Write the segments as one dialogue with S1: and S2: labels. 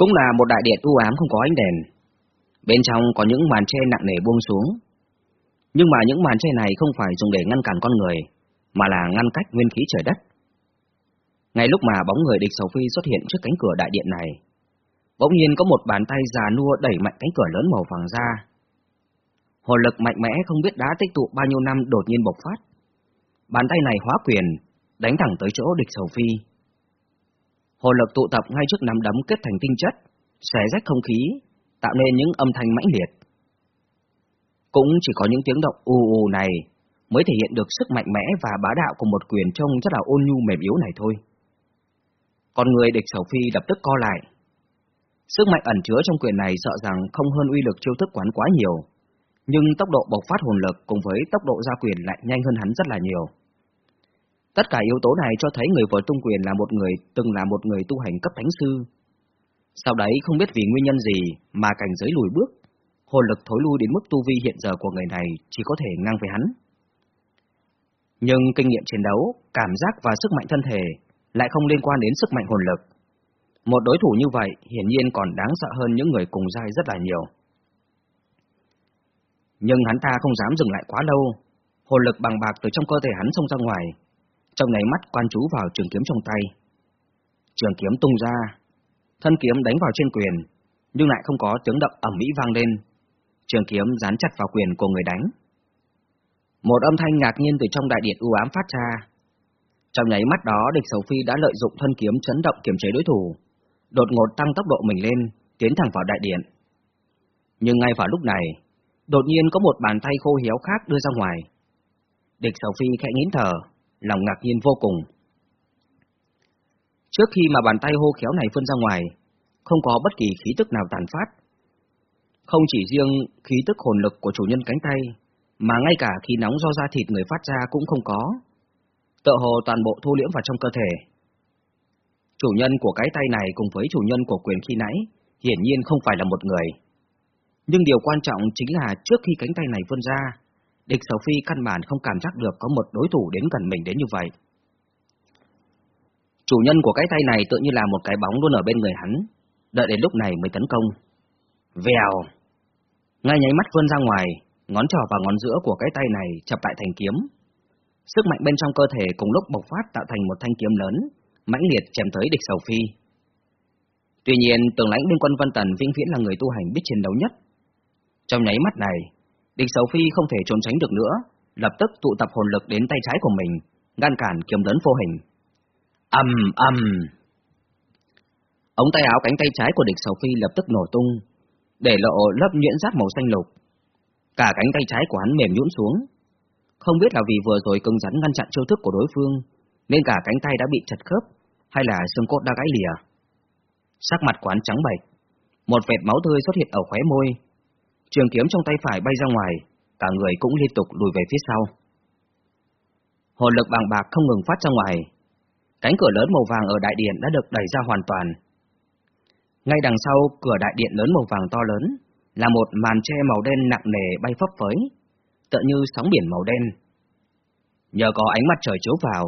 S1: Cũng là một đại điện u ám không có ánh đèn. Bên trong có những màn tre nặng nề buông xuống. Nhưng mà những màn tre này không phải dùng để ngăn cản con người, mà là ngăn cách nguyên khí trời đất. Ngay lúc mà bóng người địch Sầu Phi xuất hiện trước cánh cửa đại điện này, bỗng nhiên có một bàn tay già nua đẩy mạnh cánh cửa lớn màu vàng ra. Hồn lực mạnh mẽ không biết đã tích tụ bao nhiêu năm đột nhiên bộc phát. Bàn tay này hóa quyền, đánh thẳng tới chỗ địch Sầu Phi. Hồn lực tụ tập ngay trước nắm đấm kết thành tinh chất, xé rách không khí, tạo nên những âm thanh mãnh liệt. Cũng chỉ có những tiếng động u u này mới thể hiện được sức mạnh mẽ và bá đạo của một quyền trông rất là ôn nhu mềm yếu này thôi. Con người địch sầu phi lập tức co lại. Sức mạnh ẩn chứa trong quyền này sợ rằng không hơn uy lực chiêu thức quán quá nhiều, nhưng tốc độ bộc phát hồn lực cùng với tốc độ ra quyền lại nhanh hơn hắn rất là nhiều. Tất cả yếu tố này cho thấy người vợ tung quyền là một người từng là một người tu hành cấp thánh sư. Sau đấy không biết vì nguyên nhân gì mà cảnh giới lùi bước, hồn lực thối lui đến mức tu vi hiện giờ của người này chỉ có thể ngang với hắn. Nhưng kinh nghiệm chiến đấu, cảm giác và sức mạnh thân thể lại không liên quan đến sức mạnh hồn lực. Một đối thủ như vậy hiển nhiên còn đáng sợ hơn những người cùng giai rất là nhiều. Nhưng hắn ta không dám dừng lại quá lâu, hồn lực bằng bạc từ trong cơ thể hắn xông ra ngoài, trong nháy mắt quan chú vào trường kiếm trong tay. Trường kiếm tung ra, thân kiếm đánh vào trên quyền, nhưng lại không có tiếng động ẩm mỹ vang lên. Trường kiếm dán chặt vào quyền của người đánh. Một âm thanh ngạc nhiên từ trong đại điện u ám phát ra. Trong nháy mắt đó, địch sầu phi đã lợi dụng thân kiếm chấn động kiểm chế đối thủ, đột ngột tăng tốc độ mình lên, tiến thẳng vào đại điện. Nhưng ngay vào lúc này, đột nhiên có một bàn tay khô héo khác đưa ra ngoài. Địch sầu phi khẽ nín thở, lòng ngạc nhiên vô cùng. Trước khi mà bàn tay hô khéo này phân ra ngoài, không có bất kỳ khí tức nào tàn phát. Không chỉ riêng khí tức hồn lực của chủ nhân cánh tay, mà ngay cả khí nóng do da thịt người phát ra cũng không có. Tợ hồ toàn bộ thu liễm vào trong cơ thể. Chủ nhân của cái tay này cùng với chủ nhân của quyền khi nãy, hiển nhiên không phải là một người. Nhưng điều quan trọng chính là trước khi cánh tay này vươn ra, địch Sầu Phi căn bản không cảm giác được có một đối thủ đến gần mình đến như vậy. Chủ nhân của cái tay này tự như là một cái bóng luôn ở bên người hắn, đợi đến lúc này mới tấn công. Vèo! Ngay nháy mắt vươn ra ngoài, ngón trỏ và ngón giữa của cái tay này chập lại thành kiếm. Sức mạnh bên trong cơ thể cùng lúc bộc phát tạo thành một thanh kiếm lớn, mãnh liệt chém tới địch sầu phi. Tuy nhiên, tường lãnh liên quân Vân Tần vĩnh viễn là người tu hành biết chiến đấu nhất. Trong nháy mắt này, địch sầu phi không thể trốn tránh được nữa, lập tức tụ tập hồn lực đến tay trái của mình, ngăn cản kiếm lớn vô hình. ầm ầm, Ống tay áo cánh tay trái của địch sầu phi lập tức nổ tung, để lộ lớp nhuyễn giáp màu xanh lục. Cả cánh tay trái của hắn mềm nhũn xuống. Không biết là vì vừa rồi cứng rắn ngăn chặn chiêu thức của đối phương, nên cả cánh tay đã bị chật khớp, hay là xương cốt đã gãy lìa. Sắc mặt quán trắng bệch, một vệt máu tươi xuất hiện ở khóe môi. Trường kiếm trong tay phải bay ra ngoài, cả người cũng liên tục lùi về phía sau. Hồn lực bằng bạc không ngừng phát ra ngoài, Cánh cửa lớn màu vàng ở đại điện đã được đẩy ra hoàn toàn. Ngay đằng sau cửa đại điện lớn màu vàng to lớn là một màn che màu đen nặng nề bay phấp phới, tựa như sóng biển màu đen. Nhờ có ánh mặt trời chiếu vào,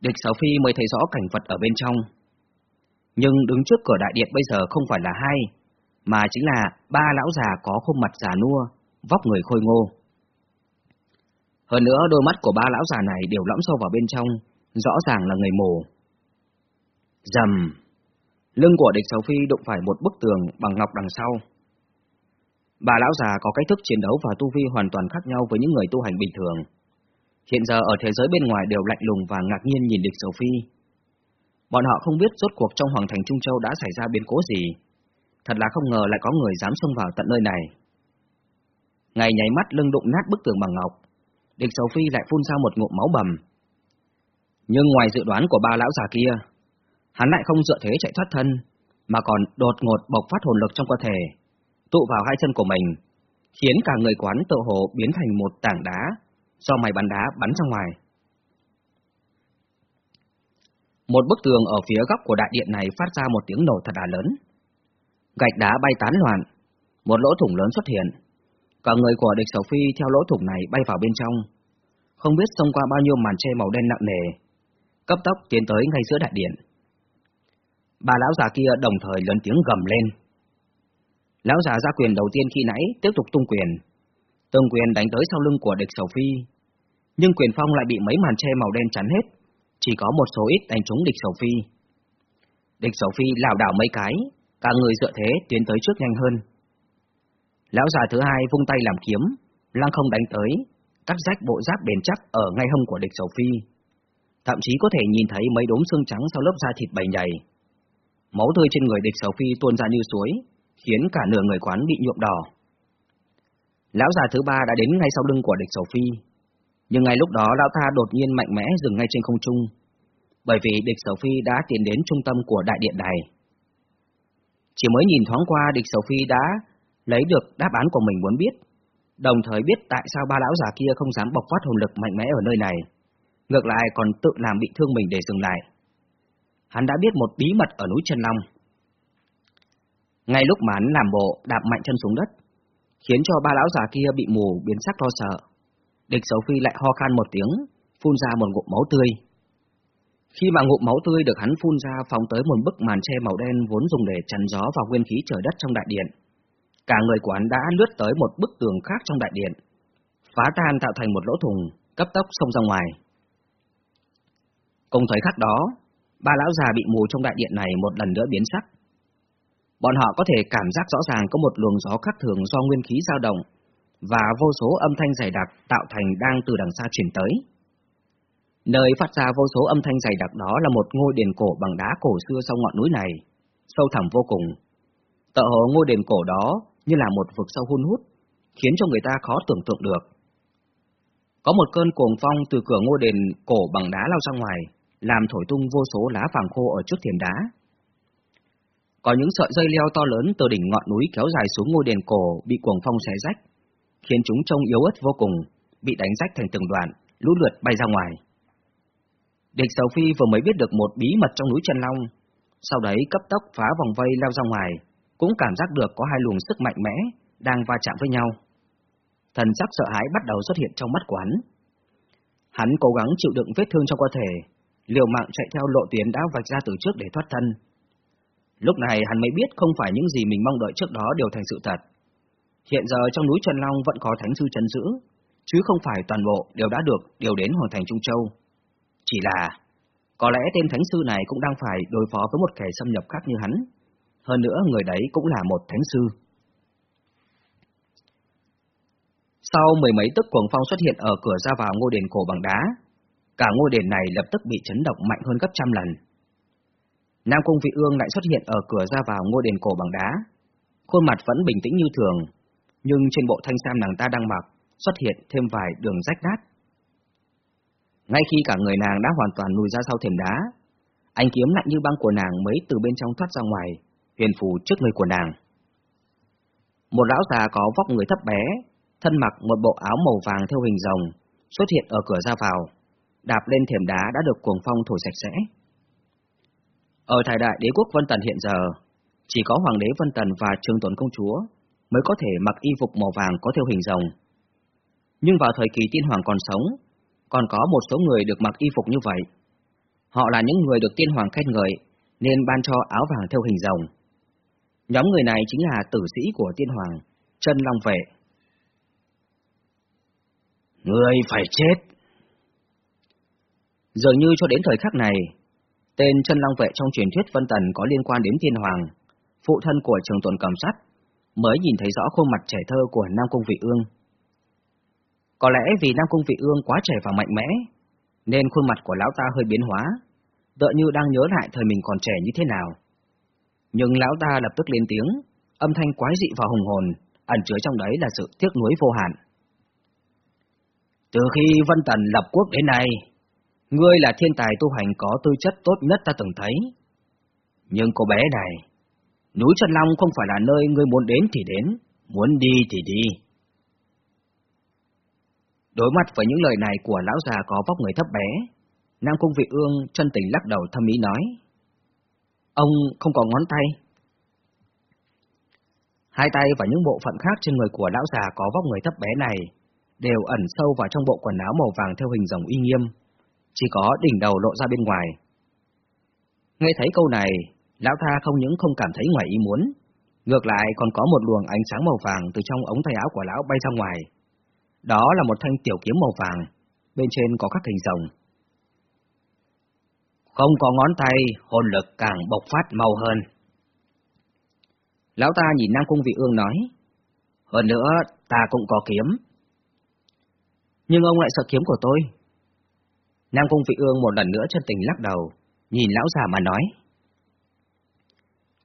S1: địch sáu phi mới thấy rõ cảnh vật ở bên trong. Nhưng đứng trước cửa đại điện bây giờ không phải là hai, mà chính là ba lão già có khuôn mặt già nua, vóc người khôi ngô. Hơn nữa đôi mắt của ba lão già này đều lõm sâu vào bên trong, rõ ràng là người mù. Dầm! Lưng của địch Sầu phi đụng phải một bức tường bằng ngọc đằng sau. Bà lão già có cách thức chiến đấu và tu vi hoàn toàn khác nhau với những người tu hành bình thường. Hiện giờ ở thế giới bên ngoài đều lạnh lùng và ngạc nhiên nhìn địch Sầu phi. Bọn họ không biết rốt cuộc trong Hoàng thành Trung Châu đã xảy ra biến cố gì. Thật là không ngờ lại có người dám xông vào tận nơi này. Ngày nháy mắt lưng đụng nát bức tường bằng ngọc, địch sầu phi lại phun ra một ngụm máu bầm, nhưng ngoài dự đoán của ba lão già kia, hắn lại không dựa thế chạy thoát thân, mà còn đột ngột bộc phát hồn lực trong cơ thể, tụ vào hai chân của mình, khiến cả người quán tự hồ biến thành một tảng đá, do mày bắn đá bắn ra ngoài. Một bức tường ở phía góc của đại điện này phát ra một tiếng nổ thật là lớn. Gạch đá bay tán loạn, một lỗ thủng lớn xuất hiện. Cả người của địch sầu phi theo lỗ thủng này bay vào bên trong. Không biết xông qua bao nhiêu màn che màu đen nặng nề, cấp tốc tiến tới ngay giữa đại điện. Bà lão già kia đồng thời lớn tiếng gầm lên. Lão già ra quyền đầu tiên khi nãy tiếp tục tung quyền. Từng quyền đánh tới sau lưng của địch sầu phi. Nhưng quyền phong lại bị mấy màn che màu đen chắn hết, chỉ có một số ít đánh trúng địch sầu phi. Địch sầu phi lảo đảo mấy cái, cả người dựa thế tiến tới trước nhanh hơn. Lão già thứ hai vung tay làm kiếm, lăng không đánh tới, cắt rách bộ giáp bền chắc ở ngay hông của địch sầu phi. Thậm chí có thể nhìn thấy mấy đốm xương trắng sau lớp da thịt bầy nhầy. Máu tươi trên người địch sầu phi tuôn ra như suối, khiến cả nửa người quán bị nhuộm đỏ. Lão già thứ ba đã đến ngay sau lưng của địch sầu phi, nhưng ngay lúc đó lão ta đột nhiên mạnh mẽ dừng ngay trên không trung, bởi vì địch sầu phi đã tiến đến trung tâm của đại điện này. Chỉ mới nhìn thoáng qua địch sầu phi đã lấy được đáp án của mình muốn biết, đồng thời biết tại sao ba lão già kia không dám bộc phát hồn lực mạnh mẽ ở nơi này, ngược lại còn tự làm bị thương mình để dừng lại. Hắn đã biết một bí mật ở núi Chân Long. Ngay lúc mà hắn làm bộ đạp mạnh chân xuống đất, khiến cho ba lão già kia bị mù biến sắc lo sợ. Địch sầu phi lại ho khan một tiếng, phun ra một ngụm máu tươi. Khi mà ngụm máu tươi được hắn phun ra phóng tới một bức màn che màu đen vốn dùng để chắn gió và nguyên khí trời đất trong đại điện. Cả người của hắn đã lướt tới một bức tường khác trong đại điện, phá tan tạo thành một lỗ thùng, cấp tốc xông ra ngoài. Cùng thời khắc đó, ba lão già bị mù trong đại điện này một lần nữa biến sắc. Bọn họ có thể cảm giác rõ ràng có một luồng gió khác thường do nguyên khí dao động, và vô số âm thanh dày đặc tạo thành đang từ đằng xa chuyển tới. Nơi phát ra vô số âm thanh dày đặc đó là một ngôi đền cổ bằng đá cổ xưa sau ngọn núi này, sâu thẳm vô cùng. Tợ hồ ngôi đền cổ đó như là một vực sâu hun hút, khiến cho người ta khó tưởng tượng được. Có một cơn cuồng phong từ cửa ngôi đền cổ bằng đá lao ra ngoài, làm thổi tung vô số lá vàng khô ở trước thềm đá. Có những sợi dây leo to lớn từ đỉnh ngọn núi kéo dài xuống ngôi đền cổ bị cuồng phong xé rách, khiến chúng trông yếu ớt vô cùng, bị đánh rách thành từng đoạn, lũ lượt bay ra ngoài. Địch Sầu Phi vừa mới biết được một bí mật trong núi Trần Long, sau đấy cấp tốc phá vòng vây leo ra ngoài, cũng cảm giác được có hai luồng sức mạnh mẽ đang va chạm với nhau. Thần sắc sợ hãi bắt đầu xuất hiện trong mắt của hắn. Hắn cố gắng chịu đựng vết thương trong cơ thể, liều mạng chạy theo lộ tuyến đã vạch ra từ trước để thoát thân. Lúc này hắn mới biết không phải những gì mình mong đợi trước đó đều thành sự thật. Hiện giờ trong núi Trần Long vẫn có thánh sư trấn giữ, chứ không phải toàn bộ đều đã được điều đến hoàn thành Trung Châu. Chỉ là, có lẽ tên thánh sư này cũng đang phải đối phó với một kẻ xâm nhập khác như hắn. Hơn nữa người đấy cũng là một thánh sư. Sau mười mấy tức cuồng phong xuất hiện ở cửa ra vào ngôi đền cổ bằng đá, cả ngôi đền này lập tức bị chấn động mạnh hơn gấp trăm lần. Nam Cung Vị Ương lại xuất hiện ở cửa ra vào ngôi đền cổ bằng đá. Khuôn mặt vẫn bình tĩnh như thường, nhưng trên bộ thanh sam nàng ta đang mặc xuất hiện thêm vài đường rách nát. Ngay khi cả người nàng đã hoàn toàn lùi ra sau thềm đá, anh kiếm lạnh như băng của nàng mới từ bên trong thoát ra ngoài, huyền phù trước người của nàng. Một lão già có vóc người thấp bé, thân mặc một bộ áo màu vàng theo hình rồng, xuất hiện ở cửa ra vào, đạp lên thềm đá đã được cuồng phong thổi sạch sẽ. Ở thời đại đế quốc Vân Tần hiện giờ, chỉ có Hoàng đế Vân Tần và Trương Tuấn Công Chúa mới có thể mặc y phục màu vàng có theo hình rồng. Nhưng vào thời kỳ tiên hoàng còn sống, còn có một số người được mặc y phục như vậy. Họ là những người được tiên hoàng khen ngợi, nên ban cho áo vàng theo hình rồng. Nhóm người này chính là tử sĩ của tiên hoàng, chân long vệ.
S2: Người phải chết!
S1: Dường như cho đến thời khắc này, tên chân long vệ trong truyền thuyết Vân Tần có liên quan đến tiên hoàng, phụ thân của trường tuần cầm sắt, mới nhìn thấy rõ khuôn mặt trẻ thơ của Nam Cung Vị Ương. Có lẽ vì Nam Cung Vị Ương quá trẻ và mạnh mẽ, nên khuôn mặt của lão ta hơi biến hóa, tựa như đang nhớ lại thời mình còn trẻ như thế nào. Nhưng lão ta lập tức lên tiếng, âm thanh quái dị và hùng hồn, ẩn chứa trong đấy là sự tiếc nuối vô hạn.
S2: Từ khi Vân Tần lập quốc đến nay, ngươi là thiên tài tu hành có tư chất tốt nhất ta từng thấy. Nhưng cô bé này, núi Trần Long không phải là nơi ngươi muốn đến thì đến, muốn đi thì đi.
S1: Đối mặt với những lời này của lão già có vóc người thấp bé, Nam Cung Vị Ương chân tình lắc đầu thâm ý nói. Ông không có ngón tay. Hai tay và những bộ phận khác trên người của lão già có vóc người thấp bé này đều ẩn sâu vào trong bộ quần áo màu vàng theo hình rồng uy nghiêm, chỉ có đỉnh đầu lộ ra bên ngoài. Nghe thấy câu này, Lão ta không những không cảm thấy ngoài ý muốn, ngược lại còn có một luồng ánh sáng màu vàng từ trong ống tay áo của lão bay ra ngoài. Đó là một thanh tiểu kiếm màu vàng, bên trên có các hình rồng. Không có ngón tay, hồn lực càng bộc phát mau hơn. Lão ta nhìn Nam Cung Vị Ương nói, hơn nữa ta cũng có kiếm. Nhưng ông lại sợ kiếm của tôi. Nam Cung Vị Ương một lần nữa chân tình lắc đầu, nhìn lão già mà nói.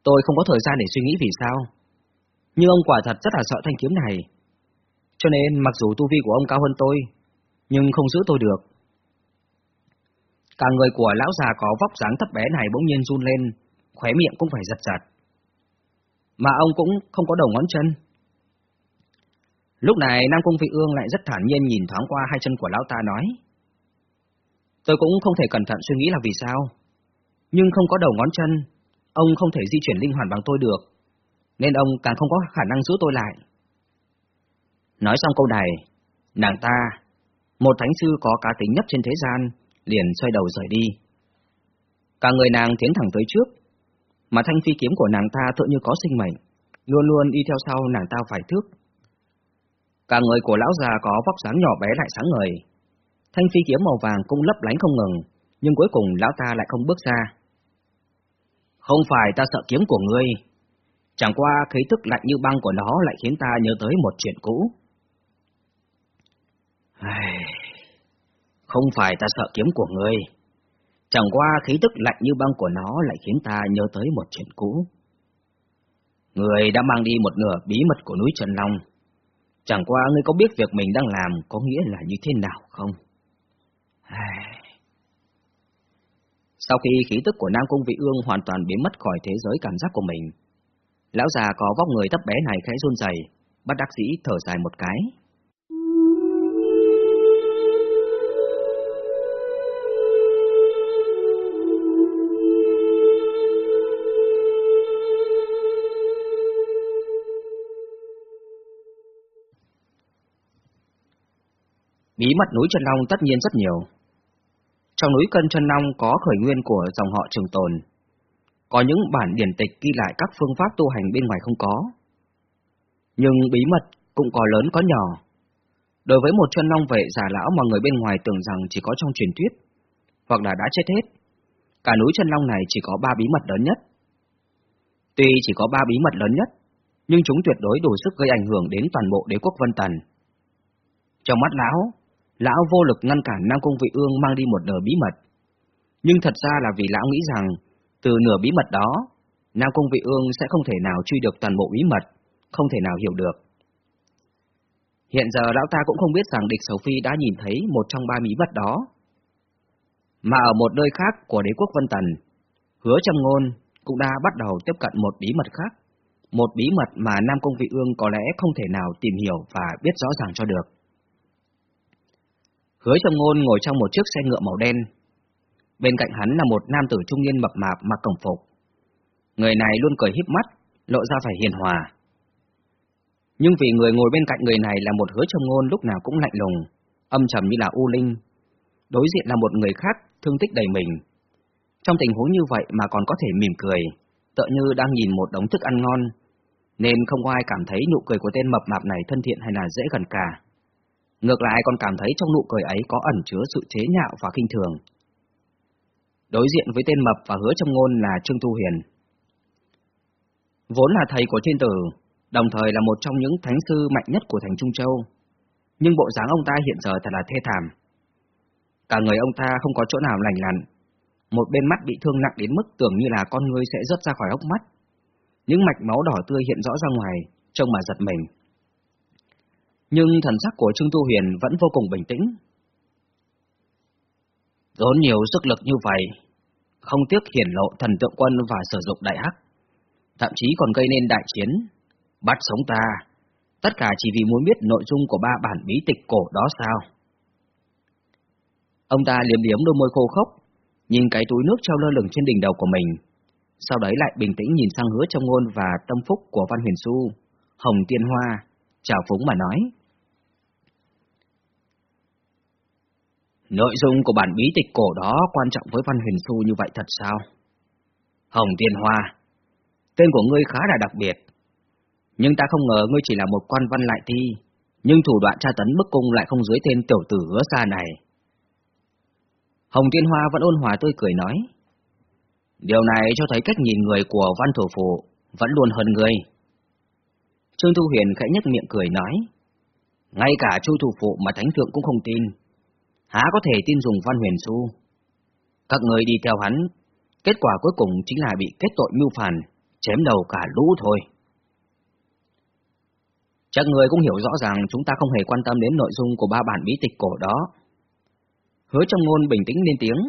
S1: Tôi không có thời gian để suy nghĩ vì sao. Nhưng ông quả thật rất là sợ thanh kiếm này. Cho nên mặc dù tu vi của ông cao hơn tôi, nhưng không giữ tôi được. Cả người của lão già có vóc dáng thấp bé này bỗng nhiên run lên, khóe miệng cũng phải giật giật. Mà ông cũng không có đầu ngón chân. Lúc này Nam Cung Vị Ương lại rất thản nhiên nhìn thoáng qua hai chân của lão ta nói. Tôi cũng không thể cẩn thận suy nghĩ là vì sao. Nhưng không có đầu ngón chân, ông không thể di chuyển linh hoạt bằng tôi được, nên ông càng không có khả năng giữ tôi lại. Nói xong câu này, nàng ta, một thánh sư có cá tính nhất trên thế gian, liền xoay đầu rời đi. Cả người nàng tiến thẳng tới trước, mà thanh phi kiếm của nàng ta tự như có sinh mệnh, luôn luôn đi theo sau nàng ta phải thước. Cả người của lão già có vóc dáng nhỏ bé lại sáng ngời. Thanh phi kiếm màu vàng cũng lấp lánh không ngừng, nhưng cuối cùng lão ta lại không bước ra. Không phải ta sợ kiếm của ngươi, chẳng qua khí tức lạnh như băng của nó lại khiến ta nhớ tới một chuyện cũ. Không phải ta sợ kiếm của ngươi, chẳng qua khí tức lạnh như băng của nó lại khiến ta nhớ tới một chuyện cũ. Người đã mang đi một nửa bí mật của núi Trần Long, chẳng qua ngươi có biết việc mình đang làm có nghĩa là như thế nào không? Sau khi khí tức của Nam Cung Vị Ương hoàn toàn biến mất khỏi thế giới cảm giác của mình, lão già có vóc người thấp bé này khẽ run rẩy, bắt đắc dĩ thở dài một cái. Bí mật núi Trần Long tất nhiên rất nhiều. Trong núi Cân Trần Long có khởi nguyên của dòng họ trường tồn. Có những bản điển tịch ghi lại các phương pháp tu hành bên ngoài không có. Nhưng bí mật cũng có lớn có nhỏ. Đối với một chân long vệ già lão mà người bên ngoài tưởng rằng chỉ có trong truyền thuyết, hoặc là đã chết hết, cả núi chân long này chỉ có ba bí mật lớn nhất. Tuy chỉ có ba bí mật lớn nhất, nhưng chúng tuyệt đối đủ sức gây ảnh hưởng đến toàn bộ đế quốc Vân Tần. Trong mắt lão, lão vô lực ngăn cản Nam Cung Vị Ương mang đi một nửa bí mật. Nhưng thật ra là vì lão nghĩ rằng, từ nửa bí mật đó, Nam Cung Vị Ương sẽ không thể nào truy được toàn bộ bí mật, không thể nào hiểu được. Hiện giờ lão ta cũng không biết rằng địch Sầu Phi đã nhìn thấy một trong ba bí mật đó. Mà ở một nơi khác của đế quốc Vân Tần, hứa trầm ngôn cũng đã bắt đầu tiếp cận một bí mật khác. Một bí mật mà Nam Cung Vị Ương có lẽ không thể nào tìm hiểu và biết rõ ràng cho được. Hứa Trầm Ngôn ngồi trong một chiếc xe ngựa màu đen. Bên cạnh hắn là một nam tử trung niên mập mạp mặc cổng phục. Người này luôn cười híp mắt, lộ ra vẻ hiền hòa. Nhưng vì người ngồi bên cạnh người này là một hứa trầm ngôn lúc nào cũng lạnh lùng, âm trầm như là u linh. Đối diện là một người khác, thương tích đầy mình. Trong tình huống như vậy mà còn có thể mỉm cười, tựa như đang nhìn một đống thức ăn ngon, nên không có ai cảm thấy nụ cười của tên mập mạp này thân thiện hay là dễ gần cả. Ngược lại còn cảm thấy trong nụ cười ấy có ẩn chứa sự chế nhạo và khinh thường. Đối diện với tên mập và hứa trong ngôn là Trương Tu hiền, Vốn là thầy của thiên tử, đồng thời là một trong những thánh sư mạnh nhất của thành Trung Châu. Nhưng bộ dáng ông ta hiện giờ thật là thê thảm. Cả người ông ta không có chỗ nào lành lặn. Một bên mắt bị thương nặng đến mức tưởng như là con người sẽ rớt ra khỏi ốc mắt. Những mạch máu đỏ tươi hiện rõ ra ngoài, trông mà giật mình nhưng thần sắc của Trương Tu Huyền vẫn vô cùng bình tĩnh. Dốn nhiều sức lực như vậy, không tiếc hiển lộ thần tượng quân và sử dụng đại hắc, thậm chí còn gây nên đại chiến, bắt sống ta, tất cả chỉ vì muốn biết nội dung của ba bản bí tịch cổ đó sao. Ông ta liếm liếm đôi môi khô khốc, nhìn cái túi nước treo lơ lửng trên đỉnh đầu của mình, sau đấy lại bình tĩnh nhìn sang hứa trong ngôn và tâm phúc của Văn Huyền Xu, Hồng Tiên Hoa, chào phúng mà nói. Nội dung của bản bí tịch cổ đó quan trọng với Văn Huyền Xu như vậy thật sao? Hồng Tiên Hoa. Tên của ngươi khá là đặc biệt. Nhưng ta không ngờ ngươi chỉ là một quan văn lại thi, nhưng thủ đoạn tra tấn bức cung lại không dưới tên tiểu tử hứa xa này. Hồng Tiên Hoa vẫn ôn hòa tươi cười nói. Điều này cho thấy cách nhìn người của văn thủ phụ vẫn luôn hơn người. Trương Thu Huyền khẽ nhếch miệng cười nói. Ngay cả chu thủ phụ mà thánh thượng cũng không tin. Há có thể tin dùng văn huyền su. Các người đi theo hắn, kết quả cuối cùng chính là bị kết tội mưu phản, chém đầu cả lũ thôi. Chắc người cũng hiểu rõ ràng chúng ta không hề quan tâm đến nội dung của ba bản bí tịch cổ đó. Hứa trong ngôn bình tĩnh lên tiếng,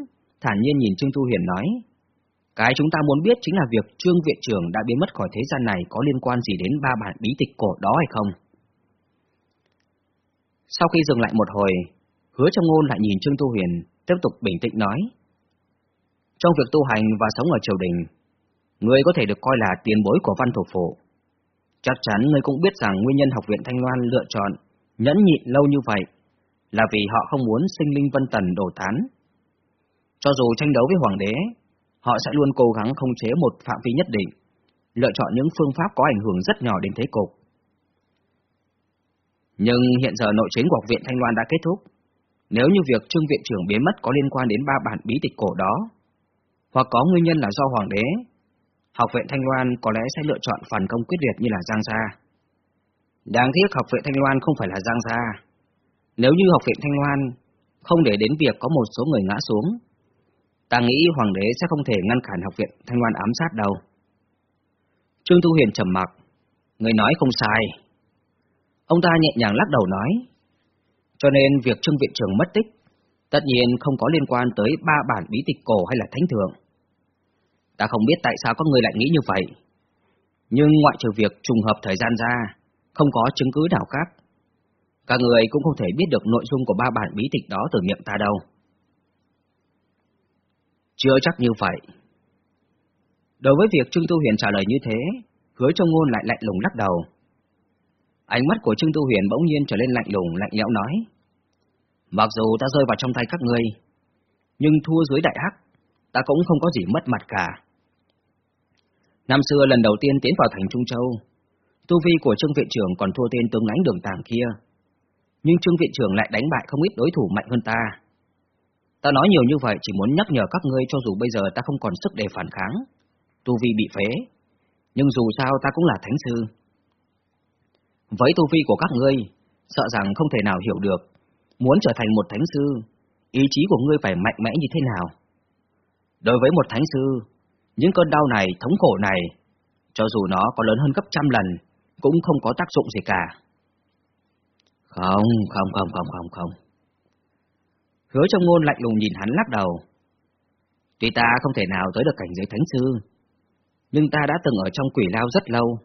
S1: thản nhiên nhìn Trương Thu hiền nói. Cái chúng ta muốn biết chính là việc Trương Viện trưởng đã biến mất khỏi thế gian này có liên quan gì đến ba bản bí tịch cổ đó hay không? Sau khi dừng lại một hồi, hứa trong ngôn lại nhìn Trương Tu Huyền, tiếp tục bình tĩnh nói. Trong việc tu hành và sống ở triều đình, người có thể được coi là tiền bối của văn thổ phổ. Chắc chắn người cũng biết rằng nguyên nhân học viện Thanh Loan lựa chọn nhẫn nhịn lâu như vậy là vì họ không muốn sinh linh vân tần đổ tán. Cho dù tranh đấu với hoàng đế, họ sẽ luôn cố gắng không chế một phạm vi nhất định, lựa chọn những phương pháp có ảnh hưởng rất nhỏ đến thế cục. Nhưng hiện giờ nội chiến của học viện Thanh Loan đã kết thúc. Nếu như việc trương viện trưởng biến mất có liên quan đến ba bản bí tịch cổ đó, hoặc có nguyên nhân là do hoàng đế, học viện Thanh Loan có lẽ sẽ lựa chọn phần công quyết liệt như là Giang Gia. Đáng tiếc học viện Thanh Loan không phải là Giang Gia. Nếu như học viện Thanh Loan không để đến việc có một số người ngã xuống, ta nghĩ hoàng đế sẽ không thể ngăn cản học viện Thanh Loan ám sát đâu. Trương thu Huyền trầm mặc, người nói không sai. Ông ta nhẹ nhàng lắc đầu nói, cho nên việc Trương Viện trưởng mất tích, tất nhiên không có liên quan tới ba bản bí tịch cổ hay là thánh thượng. Ta không biết tại sao có người lại nghĩ như vậy, nhưng ngoại trừ việc trùng hợp thời gian ra, không có chứng cứ nào khác. Các người cũng không thể biết được nội dung của ba bản bí tịch đó từ miệng ta đâu. Chưa chắc như vậy. Đối với việc Trương Tu Huyền trả lời như thế, hứa trong ngôn lại lạnh lùng lắc đầu. Ánh mắt của Trương Tu Huyền bỗng nhiên trở lên lạnh lùng, lạnh lẽo nói. Mặc dù ta rơi vào trong tay các ngươi, nhưng thua dưới đại hắc, ta cũng không có gì mất mặt cả. Năm xưa lần đầu tiên tiến vào thành Trung Châu, tu vi của Trương Viện trưởng còn thua tên tướng lãnh đường tàng kia. Nhưng Trương Viện trưởng lại đánh bại không ít đối thủ mạnh hơn ta. Ta nói nhiều như vậy chỉ muốn nhắc nhở các ngươi cho dù bây giờ ta không còn sức để phản kháng, tu vi bị phế, nhưng dù sao ta cũng là thánh sư. Với tu vi của các ngươi, sợ rằng không thể nào hiểu được, muốn trở thành một thánh sư, ý chí của ngươi phải mạnh mẽ như thế nào. Đối với một thánh sư, những cơn đau này, thống khổ này, cho dù nó có lớn hơn gấp trăm lần, cũng không có tác dụng gì cả. Không, không, không, không, không, không. Hứa trong ngôn lạnh lùng nhìn hắn lắc đầu. Tuy ta không thể nào tới được cảnh giới thánh sư, nhưng ta đã từng ở trong quỷ lao rất lâu.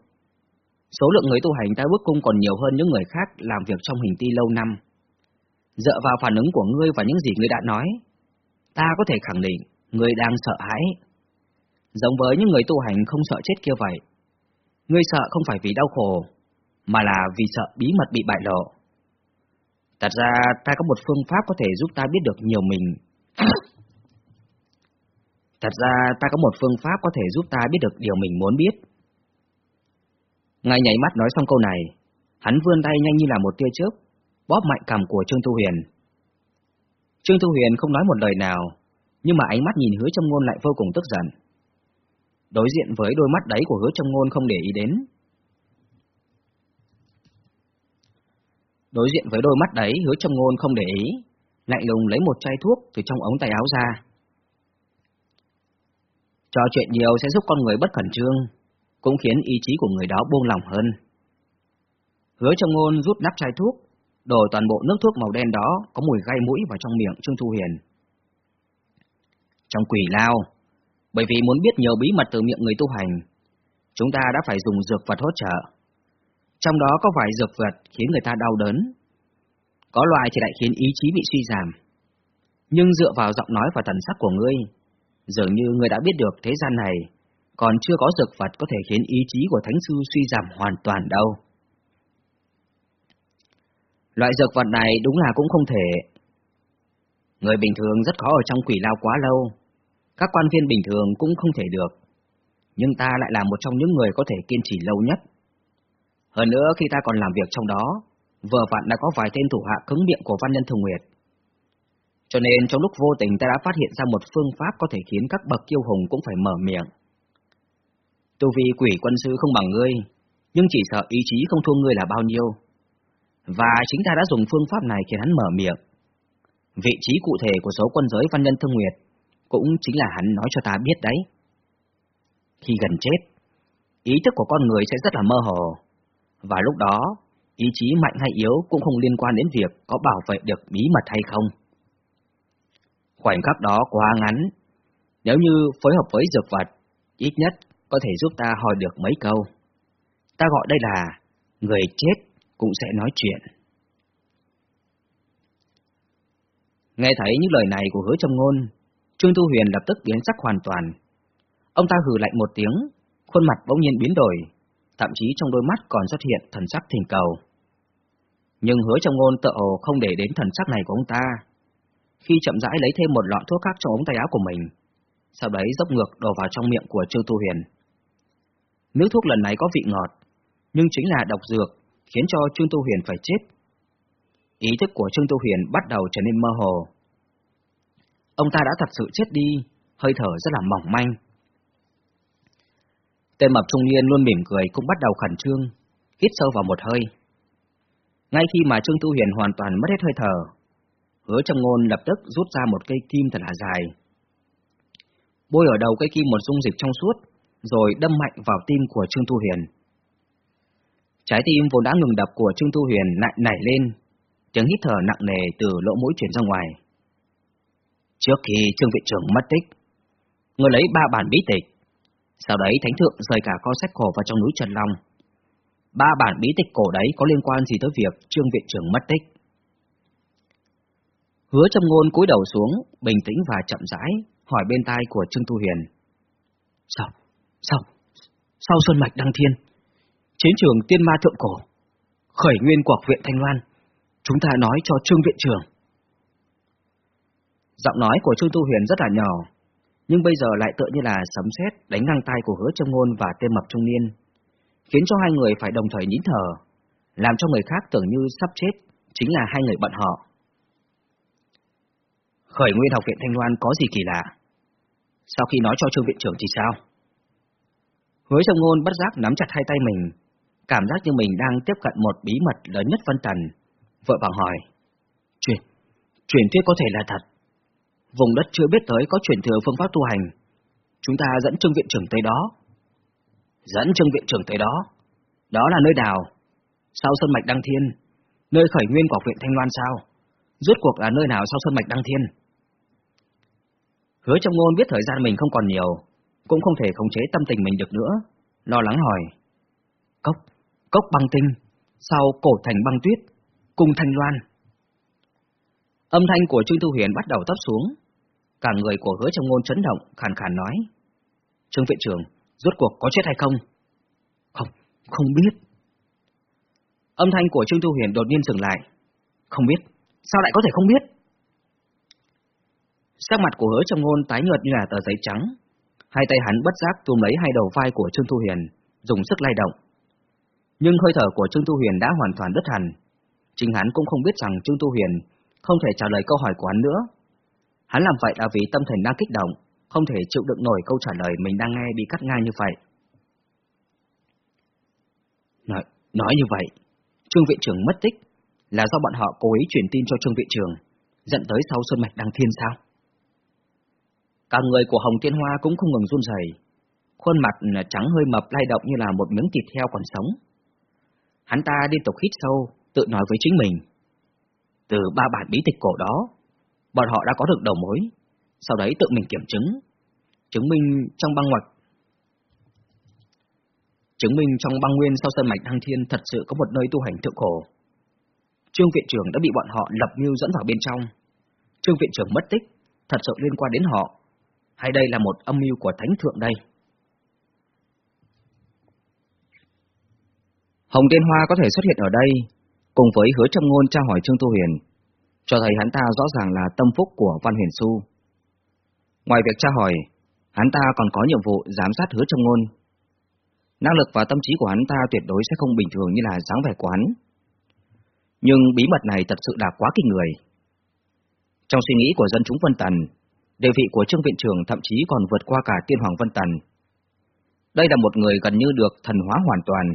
S1: Số lượng người tu hành ta bước cung còn nhiều hơn những người khác làm việc trong hình ti lâu năm. Dựa vào phản ứng của ngươi và những gì ngươi đã nói, ta có thể khẳng định ngươi đang sợ hãi. Giống với những người tu hành không sợ chết kia vậy. Ngươi sợ không phải vì đau khổ, mà là vì sợ bí mật bị bại lộ. Thật ra ta có một phương pháp có thể giúp ta biết được nhiều mình. Thật ra ta có một phương pháp có thể giúp ta biết được điều mình muốn biết. Ngay nhảy mắt nói xong câu này, hắn vươn tay nhanh như là một tia chớp, bóp mạnh cằm của Trương Tu Huyền. Trương Tu Huyền không nói một lời nào, nhưng mà ánh mắt nhìn hứa trong ngôn lại vô cùng tức giận. Đối diện với đôi mắt đấy của hứa trong ngôn không để ý đến. Đối diện với đôi mắt đấy hứa trong ngôn không để ý, lạnh lùng lấy một chai thuốc từ trong ống tay áo ra. Trò chuyện nhiều sẽ giúp con người bất khẩn trương, cũng khiến ý chí của người đó buông lỏng hơn. Hứa trong ngôn rút nắp chai thuốc, đổ toàn bộ nước thuốc màu đen đó có mùi gai mũi vào trong miệng Trương Thu Hiền, Trong quỷ lao, bởi vì muốn biết nhiều bí mật từ miệng người tu hành, chúng ta đã phải dùng dược vật hỗ trợ. Trong đó có vài dược vật khiến người ta đau đớn. Có loại thì lại khiến ý chí bị suy giảm. Nhưng dựa vào giọng nói và thần sắc của ngươi, dường như ngươi đã biết được thế gian này còn chưa có dược vật có thể khiến ý chí của Thánh Sư suy giảm hoàn toàn đâu. Loại dược vật này đúng là cũng không thể. Người bình thường rất khó ở trong quỷ lao quá lâu, các quan viên bình thường cũng không thể được, nhưng ta lại là một trong những người có thể kiên trì lâu nhất. Hơn nữa khi ta còn làm việc trong đó, vừa vặn đã có vài tên thủ hạ cứng miệng của văn nhân thường nguyệt. Cho nên trong lúc vô tình ta đã phát hiện ra một phương pháp có thể khiến các bậc kiêu hùng cũng phải mở miệng. Tu vi quỷ quân sư không bằng ngươi, nhưng chỉ sợ ý chí không thua ngươi là bao nhiêu. Và chính ta đã dùng phương pháp này khiến hắn mở miệng. Vị trí cụ thể của số quân giới văn nhân thương nguyệt cũng chính là hắn nói cho ta biết đấy. Khi gần chết, ý thức của con người sẽ rất là mơ hồ, và lúc đó, ý chí mạnh hay yếu cũng không liên quan đến việc có bảo vệ được bí mật hay không. Khoảnh khắc đó quá ngắn, nếu như phối hợp với dược vật, ít nhất có thể giúp ta hỏi được mấy câu. Ta gọi đây là người chết cũng sẽ nói chuyện. Nghe thấy những lời này của hứa trong ngôn, Trương Thu Huyền lập tức biến sắc hoàn toàn. Ông ta hừ lạnh một tiếng, khuôn mặt bỗng nhiên biến đổi, thậm chí trong đôi mắt còn xuất hiện thần sắc thỉnh cầu. Nhưng hứa trong ngôn tự hồ không để đến thần sắc này của ông ta. Khi chậm rãi lấy thêm một lọ thuốc khác trong ống tay áo của mình, sau đấy dốc ngược đổ vào trong miệng của Trương Tu Huyền. Nước thuốc lần này có vị ngọt, nhưng chính là độc dược, khiến cho Trương Tu Huyền phải chết. Ý thức của Trương Tu Huyền bắt đầu trở nên mơ hồ. Ông ta đã thật sự chết đi, hơi thở rất là mỏng manh. Tên mập trung niên luôn mỉm cười cũng bắt đầu khẩn trương, hít sâu vào một hơi. Ngay khi mà Trương Tu Huyền hoàn toàn mất hết hơi thở, hứa trong ngôn lập tức rút ra một cây kim thật là dài. Bôi ở đầu cây kim một dung dịch trong suốt, rồi đâm mạnh vào tim của Trương Tu Huyền. Trái tim vốn đã ngừng đập của Trương Thu Huyền lại nảy lên, tiếng hít thở nặng nề từ lỗ mũi chuyển ra ngoài. Trước khi Trương Viện trưởng mất tích, người lấy ba bản bí tịch, sau đấy Thánh Thượng rời cả con sách cổ vào trong núi Trần Long. Ba bản bí tịch cổ đấy có liên quan gì tới việc Trương Viện trưởng mất tích? Hứa châm ngôn cúi đầu xuống, bình tĩnh và chậm rãi, hỏi bên tai của Trương Thu Huyền. Sao? Sao? Sao Xuân Mạch Đăng Thiên? Chiến trường Tiên Ma Thượng Cổ, khởi nguyên của viện Thanh Loan, chúng ta nói cho Trương Viện trưởng. Giọng nói của Trương Tu Huyền rất là nhỏ, nhưng bây giờ lại tựa như là sấm sét đánh ngang tai của hứa trâm ngôn và tên mập trung niên, khiến cho hai người phải đồng thời nhín thở, làm cho người khác tưởng như sắp chết, chính là hai người bận họ. Khởi nguyên học viện Thanh Loan có gì kỳ lạ? Sau khi nói cho trương viện trưởng thì sao? Hứa trâm ngôn bất giác nắm chặt hai tay mình, cảm giác như mình đang tiếp cận một bí mật lớn nhất Vân Tần, vợ vàng hỏi. Truyền, truyền thuyết có thể là thật, vùng đất chưa biết tới có chuyển thừa phương pháp tu hành. Chúng ta dẫn Trương Viện trưởng tới đó. Dẫn Trương Viện trưởng tới đó? Đó là nơi nào? Sau Sơn Mạch Đăng Thiên? Nơi khởi nguyên của viện Thanh Loan sao? Rốt cuộc là nơi nào sau Sơn Mạch Đăng Thiên? Hứa trong ngôn biết thời gian mình không còn nhiều, cũng không thể khống chế tâm tình mình được nữa, lo lắng hỏi. Cốc, cốc băng tinh, sau cổ thành băng tuyết, cùng Thanh Loan. Âm thanh của Trương thu Huyền bắt đầu thấp xuống. Cả người của hứa trong ngôn chấn động, khàn khàn nói. Trương viện trưởng, rốt cuộc có chết hay không? Không, không biết. Âm thanh của Trương thu Huyền đột nhiên dừng lại. Không biết, sao lại có thể không biết? Sắc mặt của hứa trong ngôn tái nhợt như là tờ giấy trắng. Hai tay hắn bất giác túm lấy hai đầu vai của Trương thu Huyền, dùng sức lay động. Nhưng hơi thở của Trương Tu Huyền đã hoàn toàn đứt hẳn. Chính hắn cũng không biết rằng Trương Tu Huyền không thể trả lời câu hỏi của hắn nữa. Hắn làm vậy là vì tâm thần đang kích động, không thể chịu đựng nổi câu trả lời mình đang nghe bị cắt ngang như vậy. Nói, nói như vậy, Trương Viện trưởng mất tích là do bọn họ cố ý truyền tin cho Trương Viện trưởng, dẫn tới sau Xuân Mạch Đăng Thiên sao? Cả người của Hồng Tiên Hoa cũng không ngừng run rẩy, khuôn mặt trắng hơi mập lay động như là một miếng thịt heo còn sống. Hắn ta liên tục hít sâu, tự nói với chính mình. Từ ba bản bí tịch cổ đó, bọn họ đã có được đầu mối, sau đấy tự mình kiểm chứng, chứng minh trong băng ngoạch chứng minh trong băng nguyên sau sơn mạch Thăng thiên thật sự có một nơi tu hành thượng cổ. Trương viện trưởng đã bị bọn họ lập mưu dẫn vào bên trong. Trương viện trưởng mất tích, thật sự liên quan đến họ, hay đây là một âm mưu của thánh thượng đây? Hồng Tiên Hoa có thể xuất hiện ở đây cùng với hứa trong ngôn tra hỏi Trương Tu Huyền, cho thấy hắn ta rõ ràng là tâm phúc của Văn Huyền Xu. Ngoài việc tra hỏi, Hắn ta còn có nhiệm vụ giám sát hứa trong ngôn. Năng lực và tâm trí của hắn ta tuyệt đối sẽ không bình thường như là dáng vẻ của hắn. Nhưng bí mật này thật sự đã quá kinh người. Trong suy nghĩ của dân chúng Vân Tần, địa vị của Trương Viện Trường thậm chí còn vượt qua cả tiên hoàng Vân Tần. Đây là một người gần như được thần hóa hoàn toàn.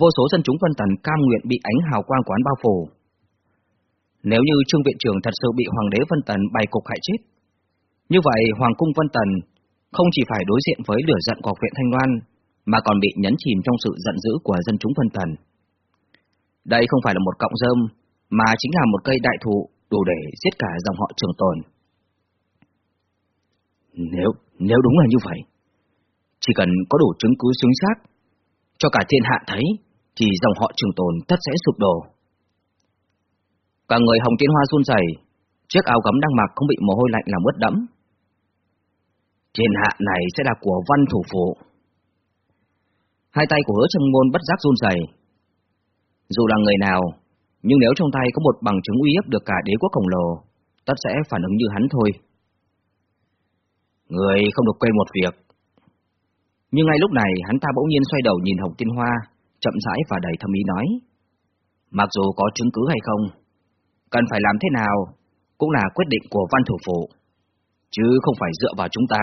S1: Vô số dân chúng phân Tần cam nguyện bị ánh hào quang quán bao phủ. Nếu như Trương Viện Trường thật sự bị Hoàng đế Vân Tần bày cục hại chết, như vậy Hoàng cung Vân Tần không chỉ phải đối diện với lửa giận của học viện Thanh Loan, mà còn bị nhấn chìm trong sự giận dữ của dân chúng Vân Tần. Đây không phải là một cọng rơm, mà chính là một cây đại thụ đủ để giết cả dòng họ trường tồn.
S2: Nếu, nếu đúng là như vậy, chỉ cần có đủ chứng cứ xứng xác, cho cả thiên hạ thấy, thì dòng họ trường tồn tất sẽ sụp đổ.
S1: Cả người Hồng Tiên Hoa run rẩy, chiếc áo gấm đang mặc không bị mồ hôi lạnh làm ướt đẫm.
S2: Thiên hạ này sẽ là của văn thủ phụ.
S1: Hai tay của hứa trầm ngôn bất giác run rẩy. Dù là người nào, nhưng nếu trong tay có một bằng chứng uy hiếp được cả đế quốc khổng lồ, tất sẽ phản ứng như hắn thôi.
S2: Người không được quên một việc.
S1: Nhưng ngay lúc này hắn ta bỗng nhiên xoay đầu nhìn Hồng Tiên Hoa, chậm rãi và đầy thâm ý nói.
S2: Mặc dù có chứng cứ hay không, cần phải làm thế nào cũng là quyết định của văn thủ phụ, chứ không phải dựa vào chúng ta.